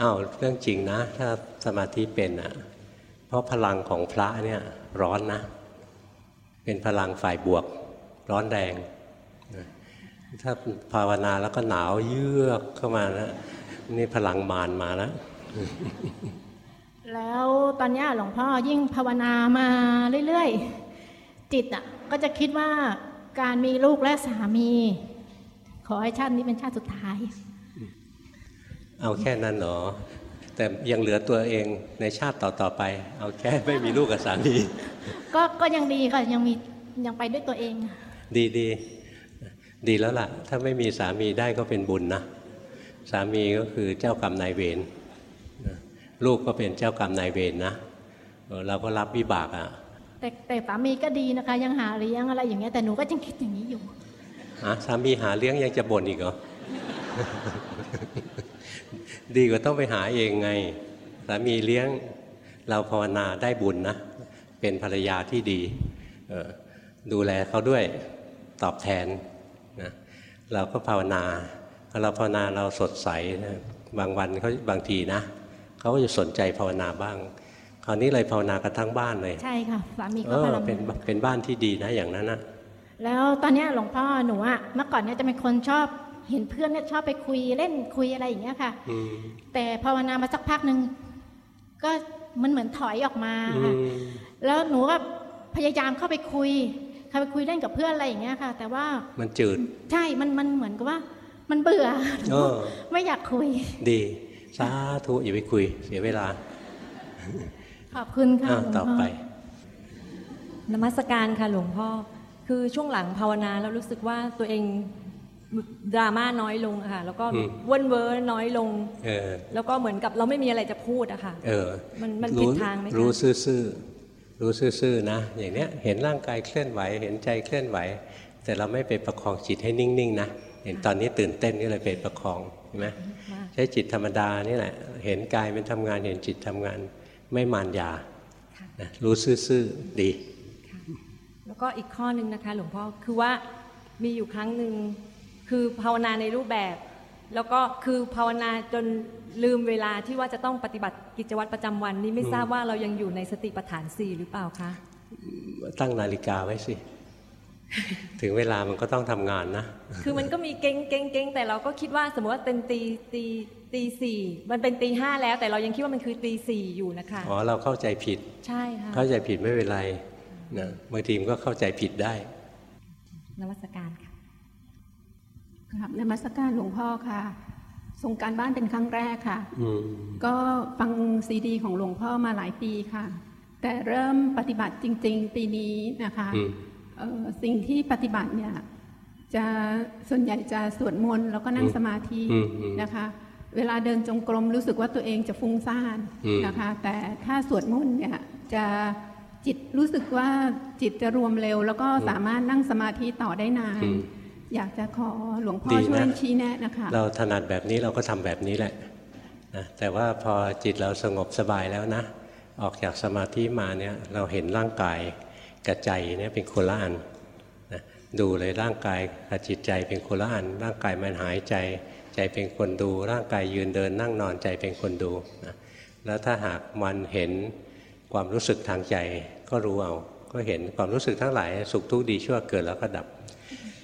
อ้าวเรื่องจริงนะ ถ้าสมาธิเป็นอะ เพราะพลังของพระเนี่ยร้อนนะ เป็นพลังฝ่ายบวก ร้อนแรงนะถ้าภาวนาแล้วก็หนาวเยือกเข้ามานะนี่พลังมารมาแล้วแล้วตอนเนี้ยหลวงพ่อยิ่งภาวนามาเรื่อยๆ จิตอะก็จะคิดว่าการมีลูกและสามี ขอให้ชาตินี้เป็นชาติสุดท้าย เอาแค่นั้นเหรอ แต่ยังเหลือตัวเองในชาติต่อๆไป เอาแค่ไม่มีลูกกับสามีก็ก็ยังดีค่ะยังมียังไปด้วยตัวเอง ดีดีดีแล้วล่ะ ถ้าไม่มีสามีได้ก็เป็นบุญนะสามีก็คือเจ้ากรรมนายเวรนะลูกก็เป็นเจ้ากรรมนายเวรนะเออเราก็รับวิบากอะแต่แต่สามีก็ดีนะคะ ยังหาเลี้ยงอะไรอย่างเงี้ยแต่หนูก็ยังคิดอย่างนี้อยู่ฮะสามีหาเลี้ยงยังจะบ่นอีกเหรอ ดีกว่าต้องไปหาเองไง สามีเลี้ยงเราภาวนาได้บุญนะ เป็นภรรยาที่ดีเออดูแลเขาด้วยตอบแทนนะเราก็ภาวนาพอเราภาวนาเราสดใสนะบางวันเขาบางทีนะเขาก็จะสนใจภาวนาบ้าง คราวนี้เลยภาวนากันทั้งบ้านเลย ใช่ค่ะสามีเอก็อภาวนาเป็นเป็นบ้านที่ดีนะอย่างนั้นนะ แล้วตอนเนี้ยหลวงพ่อหนูอะเมื่อก่อนเนี่ยจะเป็นคนชอบเห็นเพื่อนเนี่ยชอบไปคุยเล่นคุยอะไรอย่างเงี้ยค่ะอืมแต่ภาวนามาสักพักหนึ่งก็มันเหมือนถอยออกมาอืค่ะมแล้วหนูก็พยายามเข้าไปคุยเข้าไปคุยเล่นกับเพื่อนอะไรอย่างเงี้ยค่ะ แต่ว่ามันจืดใช่มันมันเหมือนกับว่า มันเบื่อเออไม่อยากคุย ดีสาธุอย่าไปคุย เสียเวลา ขอบคุณค่ะอ้าวหลวงต่อพ่อไปนมัสการค่ะหลวงพ่อ คือช่วงหลังภาวนาแล้วรู้สึกว่าตัวเองดราม่าน้อยลงอะค่ะแล้วก็อืมเว้นเว้อน้อยลงเออแล้วก็เหมือนกับเราไม่มีอะไรจะพูดอะค่ะเออมันมันรู้ผิดทางไหมคะรู้ซื่อๆรู้ซื่อๆนะ อย่างเนี้ยเห็นร่างกายเคลื่อนไหว เห็นใจเคลื่อนไหว แต่เราไม่ไปประคองจิตให้นิ่งๆนะเห็นตอนนี้ตื่นเต้นก็เลยไปประคองใช่ไหมใช้จิตธรรมดานี่แหละ เห็นกายมันทำงานเห็นจิตทำงานไม่มานยานะรู้ซื่อๆดี แล้วก็อีกข้อหนึ่งนะคะหลวงพ่อคือว่ามีอยู่ครั้งหนึ่งคือภาวนาในรูปแบบ แล้วก็คือภาวนาจนลืมเวลาที่ว่าจะต้องปฏิบัติกิจวัตรประจำวันนี้ไม่ทราบว่าเรายังอยู่ในสติปัฏฐานสี่หรือเปล่าคะตั้งนาฬิกาไว้สิ ถึงเวลามันก็ต้องทำงานนะ คือมันก็มีเก้งเก้งเก้งแต่เราก็คิดว่าสมมติว่าเป็นตีตีตีสี่มันเป็นตีห้าแล้วแต่เรายังคิดว่ามันคือตีสี่อยู่นะคะอ๋อเราเข้าใจผิด ใช่ค่ะเข้าใจผิดไม่เป็นไร นะบางทีมันก็เข้าใจผิดได้นวัตการค่ะครับนมัสการหลวงพ่อค่ะส่งการบ้านเป็นครั้งแรกค่ะอืมก็ฟังซีดี ของหลวงพ่อมาหลายปีค่ะ แต่เริ่มปฏิบัติจริง ๆ ปีนี้นะคะอืมเอ่อสิ่งที่ปฏิบัติเนี่ย จะส่วนใหญ่จะสวดมนต์แล้วก็นั่งสมาธิอืมอืมนะคะ เวลาเดินจงกรมรู้สึกว่าตัวเองจะฟุ้งซ่านอืมนะคะ แต่ถ้าสวดมนต์เนี่ยจะ จิตรู้สึกว่าจิตจะรวมเร็ว แล้วก็สามารถนั่งสมาธิต่อได้นานอืมอยากจะขอหลวงพ่อดีนะช่วยชี้แนะนะคะ เราถนัดแบบนี้เราก็ทำแบบนี้แหละนะแต่ว่าพอจิตเราสงบสบายแล้วนะ ออกจากสมาธิมาเนี่ยเราเห็นร่างกายกับใจเนี่ยเป็นคนละอันนะดูเลยร่างกายกับจิตใจเป็นคนละอัน ร่างกายมันหายใจ ใจเป็นคนดู ร่างกายยืนเดินนั่งนอนใจเป็นคนดูนะแล้วถ้าหากมันเห็น ความรู้สึกทางใจก็รู้เอา ก็เห็นความรู้สึกทั้งหลายสุขทุกข์ดีชั่วเกิดแล้วก็ดับ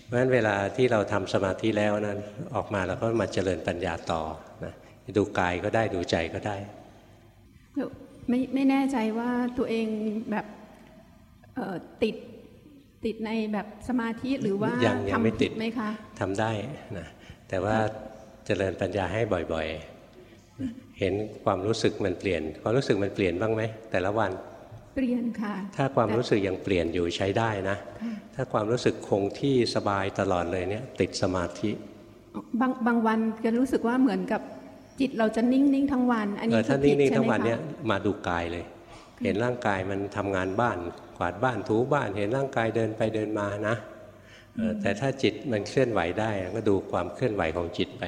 เพราะฉะนั้นเวลาที่เราทำสมาธิแล้วนั้นออกมาเราก็มาเจริญปัญญาต่อนะดูกายก็ได้ดูใจก็ได้ ไม่ไม่แน่ใจว่าตัวเองแบบเอ่อติดติดในแบบสมาธิหรือว่ายังยังไม่ทำติผิดดไหมคะทำได้นะแต่ว่าเจริญปัญญาให้บ่อยๆนะ เห็นความรู้สึกมันเปลี่ยน ความรู้สึกมันเปลี่ยนบ้างไหมแต่ละวันเปลี่ยนค่ะ ถ้าความรู้สึกยังเปลี่ยนอยู่ใช้ได้นะค่ะถ้าความรู้สึกคงที่สบายตลอดเลยเนี่ยติดสมาธิบางบางวันจะรู้สึกว่าเหมือนกับจิตเราจะนิ่งนิ่งทั้งวัน อันเอนี้อถ้าคือผิดนิ่งใช่ๆทั้งไหมวันคะเนี่ยมาดูกายเลย เห็นร่างกายมันทำงานบ้านกวาดบ้านถูบ้าน เห็นร่างกายเดินไปเดินมานะเออแต่ถ้าจิตมันเคลื่อนไหวได้ก็ดูความเคลื่อนไหวของจิตไป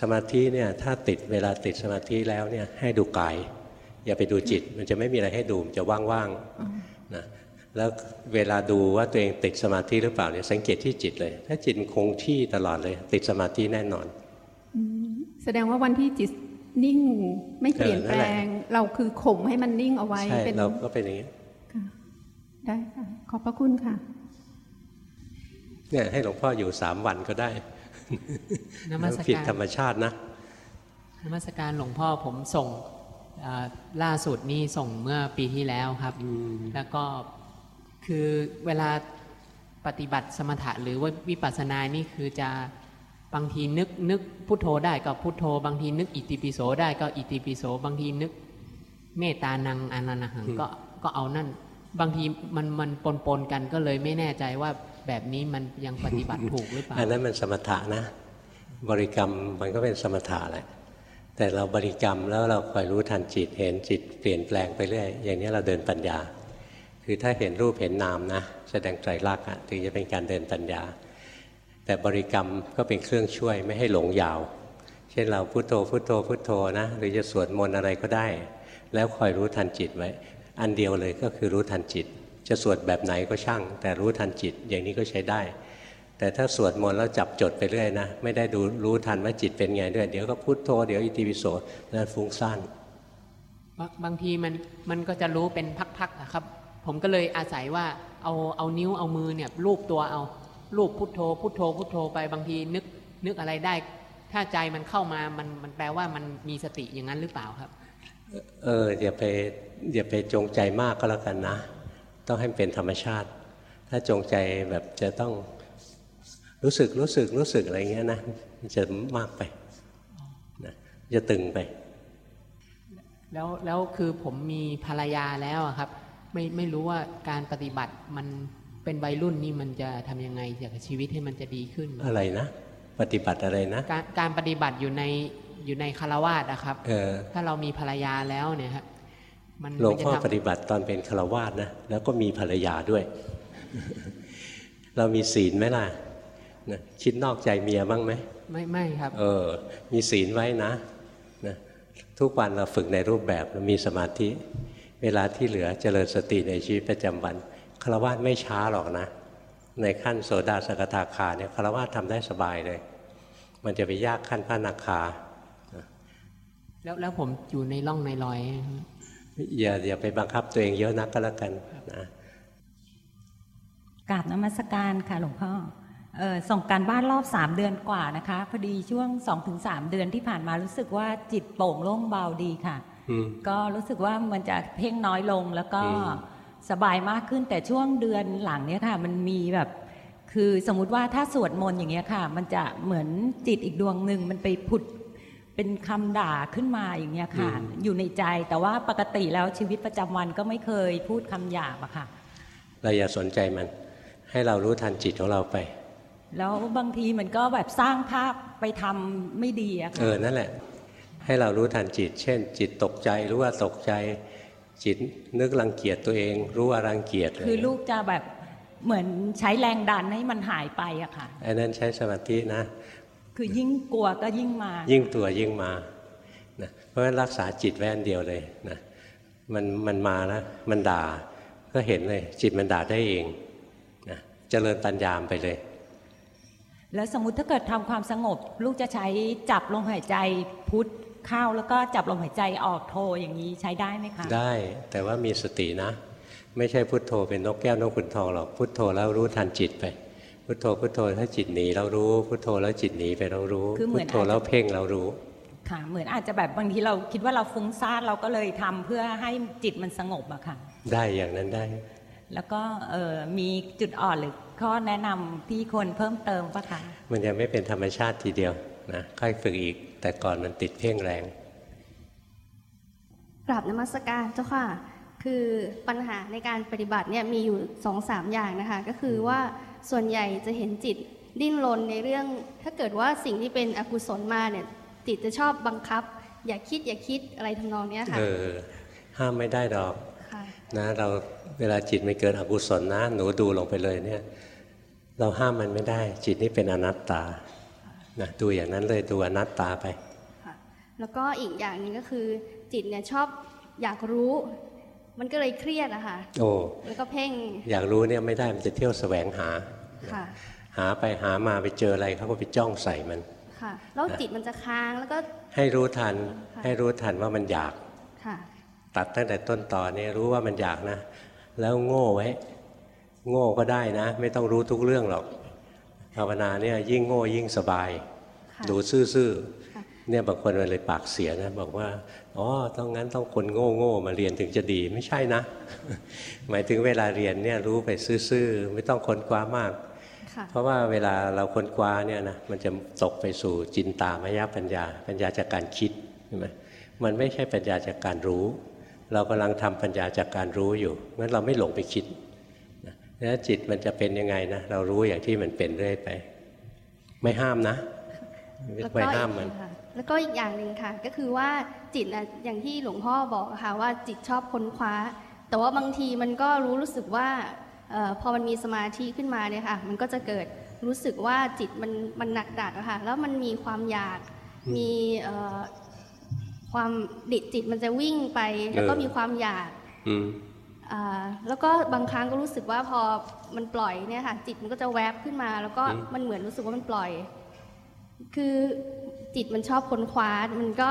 สมาธิเนี่ยถ้าติดเวลาติดสมาธิแล้วเนี่ยให้ดูกาย อย่าไปดูจิต มันจะไม่มีอะไรให้ดูมันจะว่างๆนะแล้วเวลาดูว่าตัวเองติดสมาธิหรือเปล่าเนี่ยสังเกตที่จิตเลย ถ้าจิตมันคงที่ตลอดเลย ติดสมาธิแน่นอนแสดงว่าวันที่จิตนิ่งไม่เปลี่ยนเออนั่แปนลแหละงเราคือข่มให้มันนิ่งเอาไว้ใช่เป็นเราก็เป็นอย่างนี้ค่ะได้ค่ะขอบพระคุณค่ะเนี่ยให้หลวงพ่ออยู่สามวันก็ได้ นมัสผิดการธรรมชาตินะนมัสการหลวงพ่อผมส่งอ่าล่าสุดนี่ส่งเมื่อปีที่แล้วครับ แล้วก็คือเวลาปฏิบัติสมถะหรือว่าวิปัสสนานี่คือจะบางทีนึกนึกพุทโธได้ก็พุทโธ บางทีนึกอิติปิโสได้ก็อิติปิโส บางทีนึกเมตตานังอนันหังก็ก็เอานั่น บางทีมันมันปนปนๆกันก็เลยไม่แน่ใจว่าแบบนี้มันยังปฏิบัติถูกหรือเปล่าอันนั้นมันสมถะนะ บริกรรมมันก็เป็นสมถะแหละแต่เราบริกรรมแล้วเราคอยรู้ทันจิตเห็นจิตเปลี่ยนแปลงไปเรื่อยอย่างนี้เราเดินปัญญา คือถ้าเห็นรูปเห็นนามนะ แสดงไตรลักษณ์อะถึงจะเป็นการเดินปัญญา แต่บริกรรมก็เป็นเครื่องช่วยไม่ให้หลงยาว เช่นเราพุโทโธพุโทโธพุโทโธนะ หรือจะสวดมนต์อะไรก็ได้ แล้วคอยรู้ทันจิตไว้ อันเดียวเลยก็คือรู้ทันจิต จะสวดแบบไหนก็ช่าง แต่รู้ทันจิตอย่างนี้ก็ใช้ได้ แต่ถ้าสวดมนต์แล้วจับจดไปเรื่อยนะ ไม่ได้ดูรู้ทันว่าจิตเป็นไงด้วย เดี๋ยวก็พุโทโธเดี๋ยวอิติปิโสนั่นฟุ้งซ่านบางบางทีมันมันก็จะรู้เป็นพักๆนะครับ ผมก็เลยอาศัยว่าเอาเอานิ้วเอามือเนี่ยลูบตัวเอาลูบพุทโธพุทโธพุทโธไปบางทีนึกนึกอะไรได้ ถ้าใจมันเข้ามามันมันแปลว่ามันมีสติอย่างนั้นหรือเปล่าครับ เอออย่าไป อย่าไปจงใจมากก็แล้วกันนะ ต้องให้มันเป็นธรรมชาติ ถ้าจงใจแบบจะต้องรู้สึกรู้สึกรู้สึกอะไรเงี้ยนะมันจะมากไปนะจะตึงไป แล้วแล้วคือผมมีภรรยาแล้วอะครับ ไม่ไม่รู้ว่าการปฏิบัติมันเป็นวัยรุ่นนี่มันจะทำยังไงจากชีวิตให้มันจะดีขึ้น อะไรนะปฏิบัติอะไรนะการการปฏิบัติอยู่ในอยู่ในคารวาสนะครับเออถ้าเรามีภรรยาแล้วเนี่ยครับมัน หลวงมันจะพ่อทำปฏิบัติตอนเป็นฆราวาสนะแล้วก็มีภรรยาด้วย เรามีศีลไหมล่ะนะคิดนอกใจเมียบ้างไหมไม่ไม่ครับ เออ มีศีลไว้นะนะทุกวันเราฝึกในรูปแบบเรามีสมาธิ เวลาที่เหลือเจริญสติในชีวิตประจำวันฆราวาสไม่ช้าหรอกนะ ในขั้นโสดาสกทาคาเนี่ยฆราวาสทำได้สบายเลย มันจะไปยากขั้นพระนาคาแล้วแล้วผมอยู่ในร่องในรอย อย่าอย่าไปบังคับตัวเองเยอะนักก็แล้วกันนะกราบนมัสการค่ะหลวงพ่อเออส่งการบ้านรอบสามเดือนกว่านะคะ พอดีช่วงสองถึงสามเดือนที่ผ่านมารู้สึกว่าจิตโปร่งโล่งเบาดีค่ะอืมก็รู้สึกว่ามันจะเพ่งน้อยลงแล้วก็อืมสบายมากขึ้นแต่ช่วงเดือนหลังเนี้ยค่ะ มันมีแบบ คือสมมุติว่าถ้าสวดมนต์อย่างเงี้ยค่ะ มันจะเหมือนจิตอีกดวงหนึ่งมันไปผุด เป็นคำด่าขึ้นมาอย่างเงี้ยค่ะ อยู่ในใจแต่ว่าปกติแล้วชีวิตประจำวันก็ไม่เคยพูดคำหยาบอะค่ะ เราอย่าสนใจมัน ให้เรารู้ทันจิตของเราไป แล้วบางทีมันก็แบบสร้างภาพไปทำไม่ดีอะเอค่ะอนั่นแหละ ให้เรารู้ทันจิต เช่น จิตตกใจรู้ว่าตกใจ จิตนึกรังเกียจตัวเอง รู้ว่ารังเกียจคือลูกจะแบบเหมือนใช้แรงดันให้มันหายไปอะค่ะอันนั้นใช้สมาธินะ คือยิ่งกลัวก็ยิ่งมา ยิ่งตัวยิ่งมานะเพราะฉะนั้นรักษาจิตแว่นเดียวเลยนะมันมันมานะมันด่าก็เห็นเลย จิตมันด่าได้เองนะเจริญปัญญามไปเลย แล้วสมมุติถ้าเกิดทำความสงบ ลูกจะใช้จับลมหายใจพุทธเข้าแล้วก็จับลมหายใจออกโทอย่างนี้ใช้ได้ไหมคะ ได้แต่ว่ามีสตินะ ไม่ใช่พุทโธเป็นนกแก้วนกขุนทองหรอกพุทโธแล้วรู้ทันจิตไป พุทโธพุทโธถ้าจิตหนีเรารู้พุทโธแล้วจิตหนีไปเรารู้คือเหมืพุอนทโธแล้วเพ่งเรารู้ค่ะเหมือนอาจจะแบบบางทีเราคิดว่าเราฟุ้งซ่านเราก็เลยทำเพื่อให้จิตมันสงบอะค่ะ ได้อย่างนั้นได้ แล้วก็เออมีจุดอ่อนหรือข้อแนะนำที่ควรเพิ่มเติมปะคะมันยังไม่เป็นธรรมชาติทีเดียวนะค่อยฝึกอีก แต่ก่อนมันติดเพ่งแรงกราบนมัสการเจ้าค่ะ คือปัญหาในการปฏิบัติเนี่ยมีอยู่สองสามอย่างนะคะ ก็คือว่า ส่วนใหญ่จะเห็นจิตดิ้นรนในเรื่อง ถ้าเกิดว่าสิ่งที่เป็นอกุศลมาเนี่ยจิตจะชอบบังคับ อย่าคิดอย่าคิดอะไรทำนองเนี้ยค่ะเออห้ามไม่ได้ดอกค่ะนะเราเวลาจิตมันเกิดอกุศลนะหนูดูลงไปเลยเนี่ย เราห้ามมันไม่ได้ จิตนี่เป็นอนัตตานะดูอย่างนั้นเลยดูอนัตตาไปค่ะแล้วก็อีกอย่างหนึงก็คือจิตเนี่ยชอบอยากรู้ มันก็เลยเครียดอะค่ะโอ้แล้วก็เพ่งอยากรู้เนี่ยไม่ได้มันจะเที่ยวแสวงหาค่ะ หาไปหามาไปเจออะไรเขาก็ไปจ้องใส่มันค่ะแล้วจิตมันจะค้างแล้วก็ให้รู้ทันค่ะให้รู้ทันว่ามันอยากค่ะตัดตั้งแต่ต้นต่อเนี่ยรู้ว่ามันอยากนะ แล้วโง่ไว้ โง่ก็ได้นะ ไม่ต้องรู้ทุกเรื่องหรอกภาวนาเนี่ยยิ่งโง่ยิ่งสบายค่ะดูซื่อค่ะๆเนี่ยบางคนมันเลยปากเสียนะ บอกว่าอ๋อต้องงั้นต้องคนโง่โง่ๆมาเรียนถึงจะดีไม่ใช่นะ หมายถึงเวลาเรียนเนี่ยรู้ไปซื่อๆไม่ต้องค้นคว้ามากค่ะ เพราะว่าเวลาเราค้นคว้าเนี่ยนะมันจะตกไปสู่จินตามยปัญญา ปัญญาจากการคิดใช่ไหมมันไม่ใช่ปัญญาจากการรู้ เรากำลังทำปัญญาจากการรู้อยู่งั้นเราไม่หลงไปคิดนะแล้วจิตมันจะเป็นยังไงนะเรารู้อย่างที่มันเป็นเรื่อยไป ไม่ห้ามนะแล้วก็ไม่อีห้ามกมันค่ะแล้วก็อีกอย่างหนึ่งค่ะ ก็คือว่าจิตนะอย่างที่หลวงพ่อบอกอะค่ะว่าจิตชอบค้นคว้า แต่ว่าบางทีมันก็รู้รู้สึกว่าเออ พอมันมีสมาธิขึ้นมาเนี่ยค่ะมันก็จะเกิดรู้สึกว่าจิตมันมันหนักดักอะค่ะแล้วมันมีความอยากมีเอ่อความดิจิตมันจะวิ่งไป แล้วก็เออมีความอยากอืมอ่าแล้วก็บางครั้งก็รู้สึกว่าพอมันปล่อยเนี่ยค่ะจิตมันก็จะแวบขึ้นมา แล้วก็อืมมันเหมือนรู้สึกว่ามันปล่อย คือจิตมันชอบค้นคว้ามันก็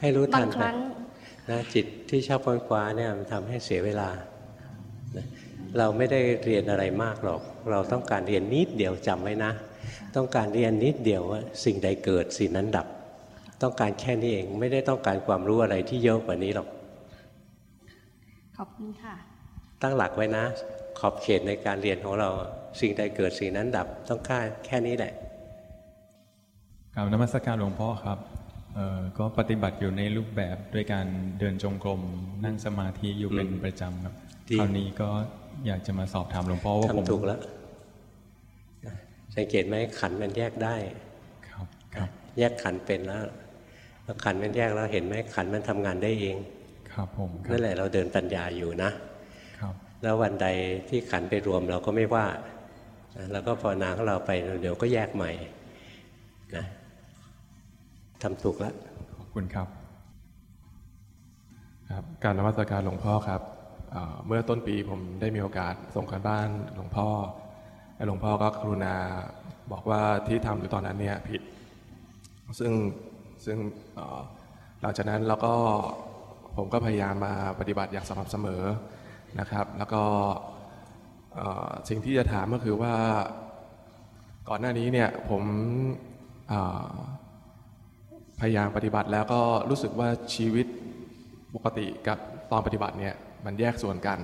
ให้รู้บาทังนคไปรั้งนะจิตที่ชอบค้นคว้าเนี่ยมันทำให้เสียเวลานะ เราไม่ได้เรียนอะไรมากหรอก เราต้องการเรียนนิดเดียวจำไว้นะ ต้องการเรียนนิดเดียวว่าสิ่งใดเกิดสิ่งนั้นดับ ต้องการแค่นี้เองไม่ได้ต้องการความรู้อะไรที่เยอะกว่านี้หรอก ขอบคุณค่ะ ตั้งหลักไว้นะ ขอบเขตในการเรียนของเรา สิ่งใดเกิดสิ่งนั้นดับ ต้องค่าแค่นี้แหละกราบนมัสการหลวงพ่อครับเอ่อก็ปฏิบัติอยู่ในรูปแบบด้วยการเดินจงกรมนั่งสมาธิอยู่เป็นประจำครับดีคราวนี้ก็ อยากจะมาสอบถามหลวงพ่อว่าผมทำถูกแล้วสังเกตไหมขันธ์มันแยกได้ครับครับ แยกขันธ์เป็นแล้วพอขันธ์มันแยกแล้วเห็นไหมขันธ์มันทำงานได้เอง ครับผมครันั่บนแหละเราเดินปัญญาอยู่นะครับ แล้ววันใดที่ขันธ์ไปรวมเราก็ไม่ว่านะแล้วก็ภาวนาของเราไปเดี๋ยวก็แยกใหม่นะทำถูกแล้วขอบคุณครับ ครับ การนมัสการหลวงพ่อครับ เมื่อต้นปีผมได้มีโอกาสส่งการบ้านหลวงพ่อหลวงพ่อก็กรุณาบอกว่าที่ทำอยู่ตอนนั้นเนี่ยผิด ซึ่งซึ่งหลังจากนั้นเราก็ผมก็พยายามมาปฏิบัติอย่างสม่ำเสมอนะครับ แล้วก็สิ่งที่จะถามก็คือว่าก่อนหน้านี้เนี่ยผมพยายามปฏิบัติแล้วก็รู้สึกว่าชีวิตปกติกับตอนปฏิบัติเนี่ย มันแยกส่วนกัน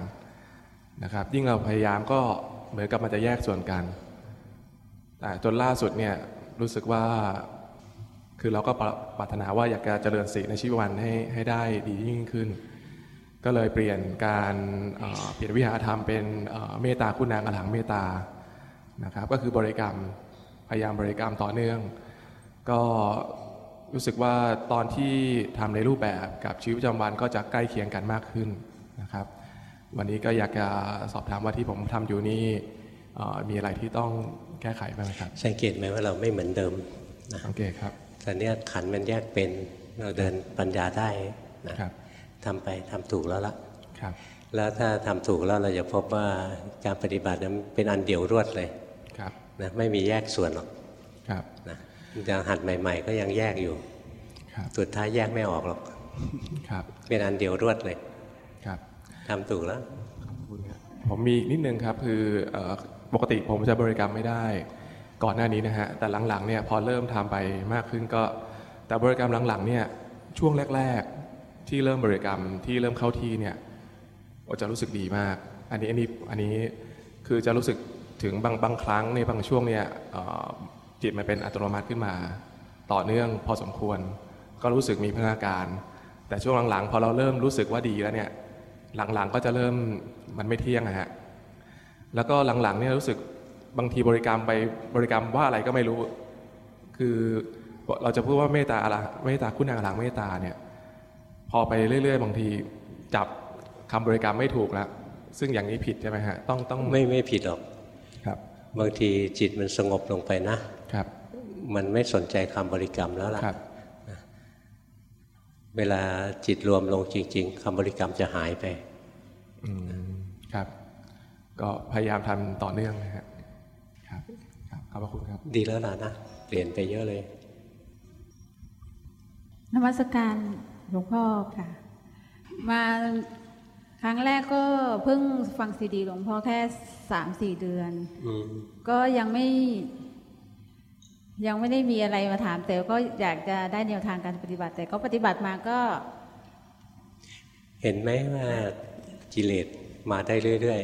นะครับ ยิ่งเราพยายามก็เหมือนกับมันจะแยกส่วนกันแต่จนล่าสุดเนี่ยรู้สึกว่าคือเราก็ปรารถนาว่าอยากจะเจริญสีในชีวิตวันให้ให้ได้ดียิ่งขึ้น ก็เลยเปลี่ยนการเปลี่ยนวิหารธรรมเป็นเมตตาคุณนางอรหังเมตตานะครับ ก็คือบริกรรมพยายามบริกรรมต่อเนื่อง ก็รู้สึกว่าตอนที่ทำในรูปแบบกับชีวิตประจำวันก็จะใกล้เคียงกันมากขึ้น นะครับ วันนี้ก็อยากจะสอบถามว่าที่ผมทำอยู่นี่มีอะไรที่ต้องแก้ไขบ้างครับ สังเกตไหมว่าเราไม่เหมือนเดิมนะสังเกตครับตอนนี้ขันมันแยกเป็นเราเดินปัญญาได้นะครับทำไปทำถูกแล้วละครับ แล้วถ้าทำถูกแล้วเราจะพบว่าการปฏิบัตินั้นเป็นอันเดียวรวดเลยครับนะไม่มีแยกส่วนหรอกครับนะยังหัดใหม่ ๆ ก็ยังแยกอยู่ครับสุดท้ายแยกไม่ออกหรอกครับเป็นอันเดียวรวดเลยครับ ทำถูกแล้วผมมีนิดนึงครับคือปกติผมจะบริกรรมไม่ได้ ก่อนหน้านี้นะฮะแต่หลังๆเนี่ยพอเริ่มทำไปมากขึ้นก็ แต่บริกรรมหลังๆเนี่ยช่วงแรก ๆที่เริ่มบริกรรมที่เริ่มเข้าที่เนี่ยจะรู้สึกดีมาก อันนี้อันนี้อันนี้คือจะรู้สึกถึงบางบางครั้งในบางช่วงเนี่ยจิตมันเป็นอัตโนมัติขึ้นมา ต่อเนื่องพอสมควร ก็รู้สึกมีพัฒนาการ แต่ช่วงหลังๆ พอเราเริ่มรู้สึกว่าดีแล้วเนี่ย หลังๆก็จะเริ่มมันไม่เที่ยงนะฮะแล้วก็หลังๆเนี่ยรู้สึกบางทีบริกรรมไปบริกรรมว่าอะไรก็ไม่รู้ คือเราจะพูดว่าเมตตาอะไรเมตตาคุณนางหลังเมตตาเนี่ย พอไปเรื่อย ๆ บางทีจับคำบริกรรมไม่ถูกแล้วซึ่งอย่างนี้ผิดใช่ไหมฮะต้องต้องไม่ไม่ผิดหรอกครับ บางทีจิตมันสงบลงไปนะครับ มันไม่สนใจคำบริกรรมแล้วล่ะครับ เวลาจิตรวมลงจริง ๆคำบริกรรมจะหายไปอืมครับ ก็พยายามทำต่อเนื่องนะฮะขอบคุณครับ ดีแล้วล่ะนะเปลี่ยนไปเยอะเลยนมัสการหลวงพ่อค่ะ มาครั้งแรกก็เพิ่งฟังซีดีหลวงพ่อแค่สามสี่เดือนอก็ยังไม่ ยังไม่ได้มีอะไรมาถามแต่ก็อยากจะได้แนวทางการปฏิบัติ แต่ก็ปฏิบัติมาก็ เห็นไหมว่ากิเลสมาได้เรื่อย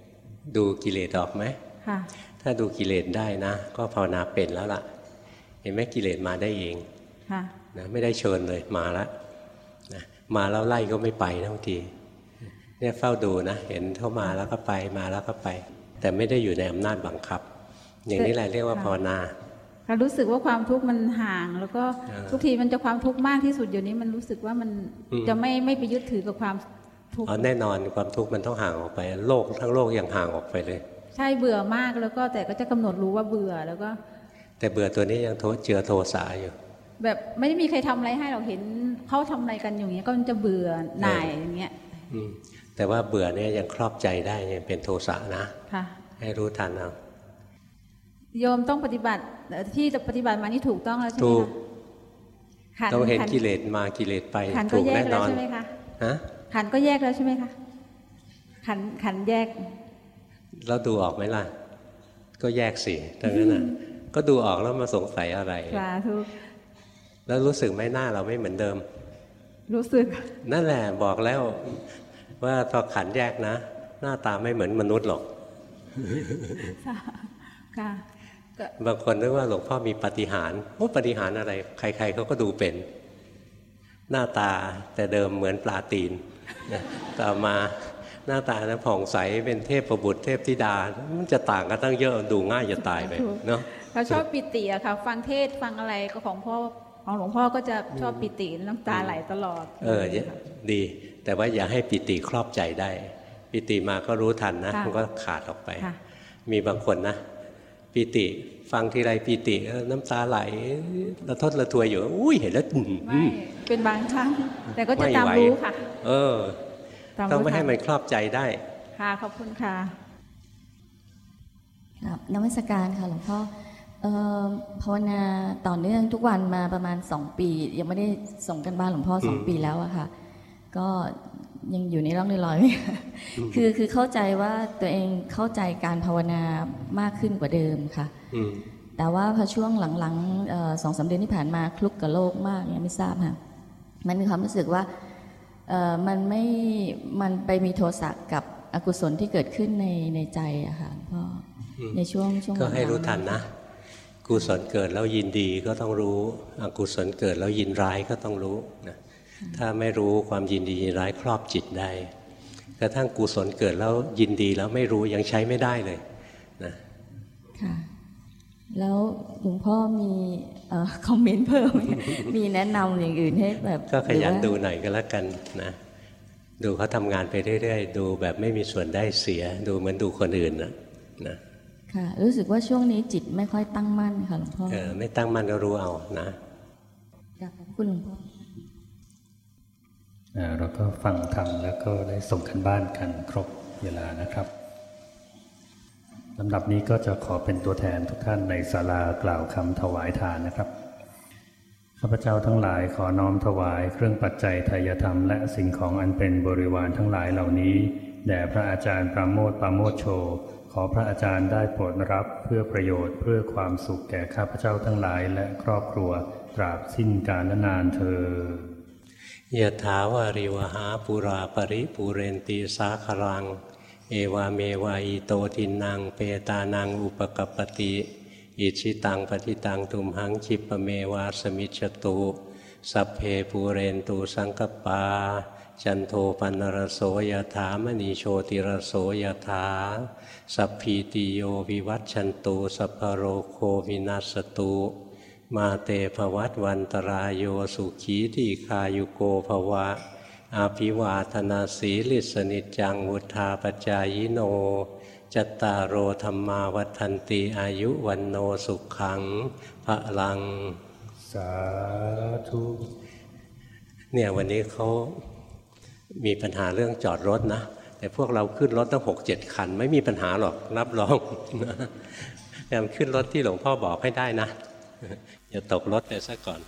ๆ ดูกิเลสออกไหมค่ะถ้าดูกิเลสได้นะ ก็ภาวนาเป็นแล้วล่ะ เห็นไหมกิเลสมาได้เองนะไม่ได้เชิญเลยมาแล้วนะมาแล้วไล่ก็ไม่ไปทั้งทีเนี่ยเฝ้าดูนะเห็นเข้ามาแล้วก็ไปมาแล้วก็ไป แต่ไม่ได้อยู่ในอำนาจบังคับ อย่างนี้แหละเรียกว่าภาวนา รู้สึกว่าความทุกข์มันห่าง แล้วก็ทุกทีมันจะความทุกข์มากที่สุดอยู่นี้มันรู้สึกว่ามันจะไม่ไม่ไปยึดถือกับความทุกข์แน่นอนความทุกข์มันต้องห่างออกไป โลกทั้งโลกยังห่างออกไปเลย ใช่เบื่อมากแล้วก็แต่ก็จะกำหนดรู้ว่าเบื่อแล้วก็ แต่เบื่อตัวนี้ยังโทษเจือโทสาอยู่ แบบไม่ได้มีใครทำอะไรให้เราเห็นเขาทำอะไรกันอย่างเงี้ยก็จะเบื่อหน่ายอย่างเงี้ยแต่ว่าเบื่อเนี่ยยังครอบใจได้ยังเป็นโทสะนะค่ะให้รู้ทันเอาโยมต้องปฏิบัติ ที่ปฏิบัติมานี่ถูกต้องแล้วใช่ไหมคะต้องเห็นกิเลสมากิเลสไปถูกแน่นอนใช่ไหมคะฮะขันก็แยกแล้วใช่ไหมคะขันขันแยกแล้วดูออกไหมล่ะ ก็แยกสิดังนั้นอะ ก็ดูออกแล้วมาสงสัยอะไรสาธุแล้วรู้สึกไหมหน้าเราไม่เหมือนเดิม รู้สึก นั่นแหละบอกแล้วว่าพอขันแยกนะ หน้าตาไม่เหมือนมนุษย์หรอกค่ะ บางคนนึกว่าหลวงพ่อมีปฏิหารโอ้ปฏิหารอะไร ใคร ๆเขาก็ดูเป็น หน้าตาแต่เดิมเหมือนปลาตีนต่อมาหน้าตานะผ่องใสเป็นเทพประบุตรเทพธิดา มันจะต่างกันตั้งเยอะดูง่ายจะตายไปเนาะเขาชอบปิติอะค่ะ ฟังเทศฟังอะไรก็ของพ่อของหลวงพ่อก็จะชอบปิติน้ำตาไหลตลอด เออดี แต่ว่าอย่าให้ปิติครอบใจได้ ปิติมาก็รู้ทันนะ มันก็ขาดออกไป มีบางคนนะ ปิติ ฟังทีไรปิติ น้ำตาไหลระทดระทวยอยู่ อุ้ยเห็นแล้วไม่เป็นบางครั้ง แต่ก็จะตามรู้ค่ะ เออ ต้องไม่ให้มันครอบใจได้ ค่ะ ขอบคุณค่ะครับนมัสการค่ะหลวงพ่อภาวนาต่อเนื่องทุกวันมาประมาณสองปี ยังไม่ได้ส่งกันบ้านหลวงพ่อสองปีแล้วอะค่ะ ก็ ยังอยู่ในร่องในรอยคือคือเข้าใจว่าตัวเองเข้าใจการภาวนามากขึ้นกว่าเดิมค่ะแต่ว่าพอช่วงหลังๆสองสาเดือนที่ผ่านมาคลุกกับโลกมากเนี่ยไม่ทราบค่ะมันมีความรู้สึกว่ามันไม่มันไปมีโทสะกับอกุศลที่เกิดขึ้นในในใจอะค่ะพ่อในช่วงช่วงก็ให้รู้ทันนะ กุศลเกิดแล้วยินดีก็ต้องรู้ อกุศลเกิดแล้วยินร้ายก็ต้องรู้นะ ถ้าไม่รู้ความยินดียินร้ายครอบจิตได้ กระทั่งกุศลเกิดแล้วยินดีแล้วไม่รู้ยังใช้ไม่ได้เลยนะค่ะแล้วหลวงพ่อมีเอ่อคอมเมนต์เพิ่มไหมมีแนะนำอย่างอื่นให้แบบก็ขยันหรือว่าดูหน่อยก็แล้วกันนะดูเขาทำงานไปเรื่อยๆ ดูแบบไม่มีส่วนได้เสีย ดูเหมือนดูคนอื่นนะนะค่ะรู้สึกว่าช่วงนี้จิตไม่ค่อยตั้งมั่นค่ะหลวงพ่อเออไม่ตั้งมั่นก็รู้เอานะกราบขอบคุณหลวงพ่ออ่า เราก็ฟังธรรมแล้วก็ได้ส่งกันบ้านกันครบเวลานะครับลำดับนี้ก็จะขอเป็นตัวแทนทุกท่านในศาลากล่าวคำถวายทานนะครับข้าพเจ้าทั้งหลายขอน้อมถวายเครื่องปัจจัยทายธรรม และสิ่งของอันเป็นบริวารทั้งหลายเหล่านี้แด่พระอาจารย์ปราโมทปราโมทโช ขอพระอาจารย์ได้โปรดรับเพื่อประโยชน์เพื่อความสุขแก่ข้าพเจ้าทั้งหลายและครอบครัวตราบสิ้นกาลนานเธอ ยะถาวาริวหาปุราปริปูเรนตีสาครัง เอวาเมวายโตทินังเปตานังอุปกปปติ อิชิตังปฏิตังตุมหังคิปะเมวาสมิจตุสัพเพปูเรนตูสังกปา จันโทปันรโสยถามณีโชติรโสยถา สัพพีติโยวิวัตชันตุสัพพโรโควินัสตุ มาเตภวัตวันตรายโยสุขีที่คายุโกภวะ อาภิวาธนาสีลิสนิจจังวุธาปจายโนจตตารโอธรรมาวัฏันติอายุวันโนสุขังพระลัง สาธุเนี่ยวันนี้เขามีปัญหาเรื่องจอดรถนะ แต่พวกเราขึ้นรถตั้งหกเจ็ดคัน ไม่มีปัญหาหรอกรับรองแต่ขึ้นรถที่หลวงพ่อบอกให้ได้นะ อย่าตกรถไปซะก่อน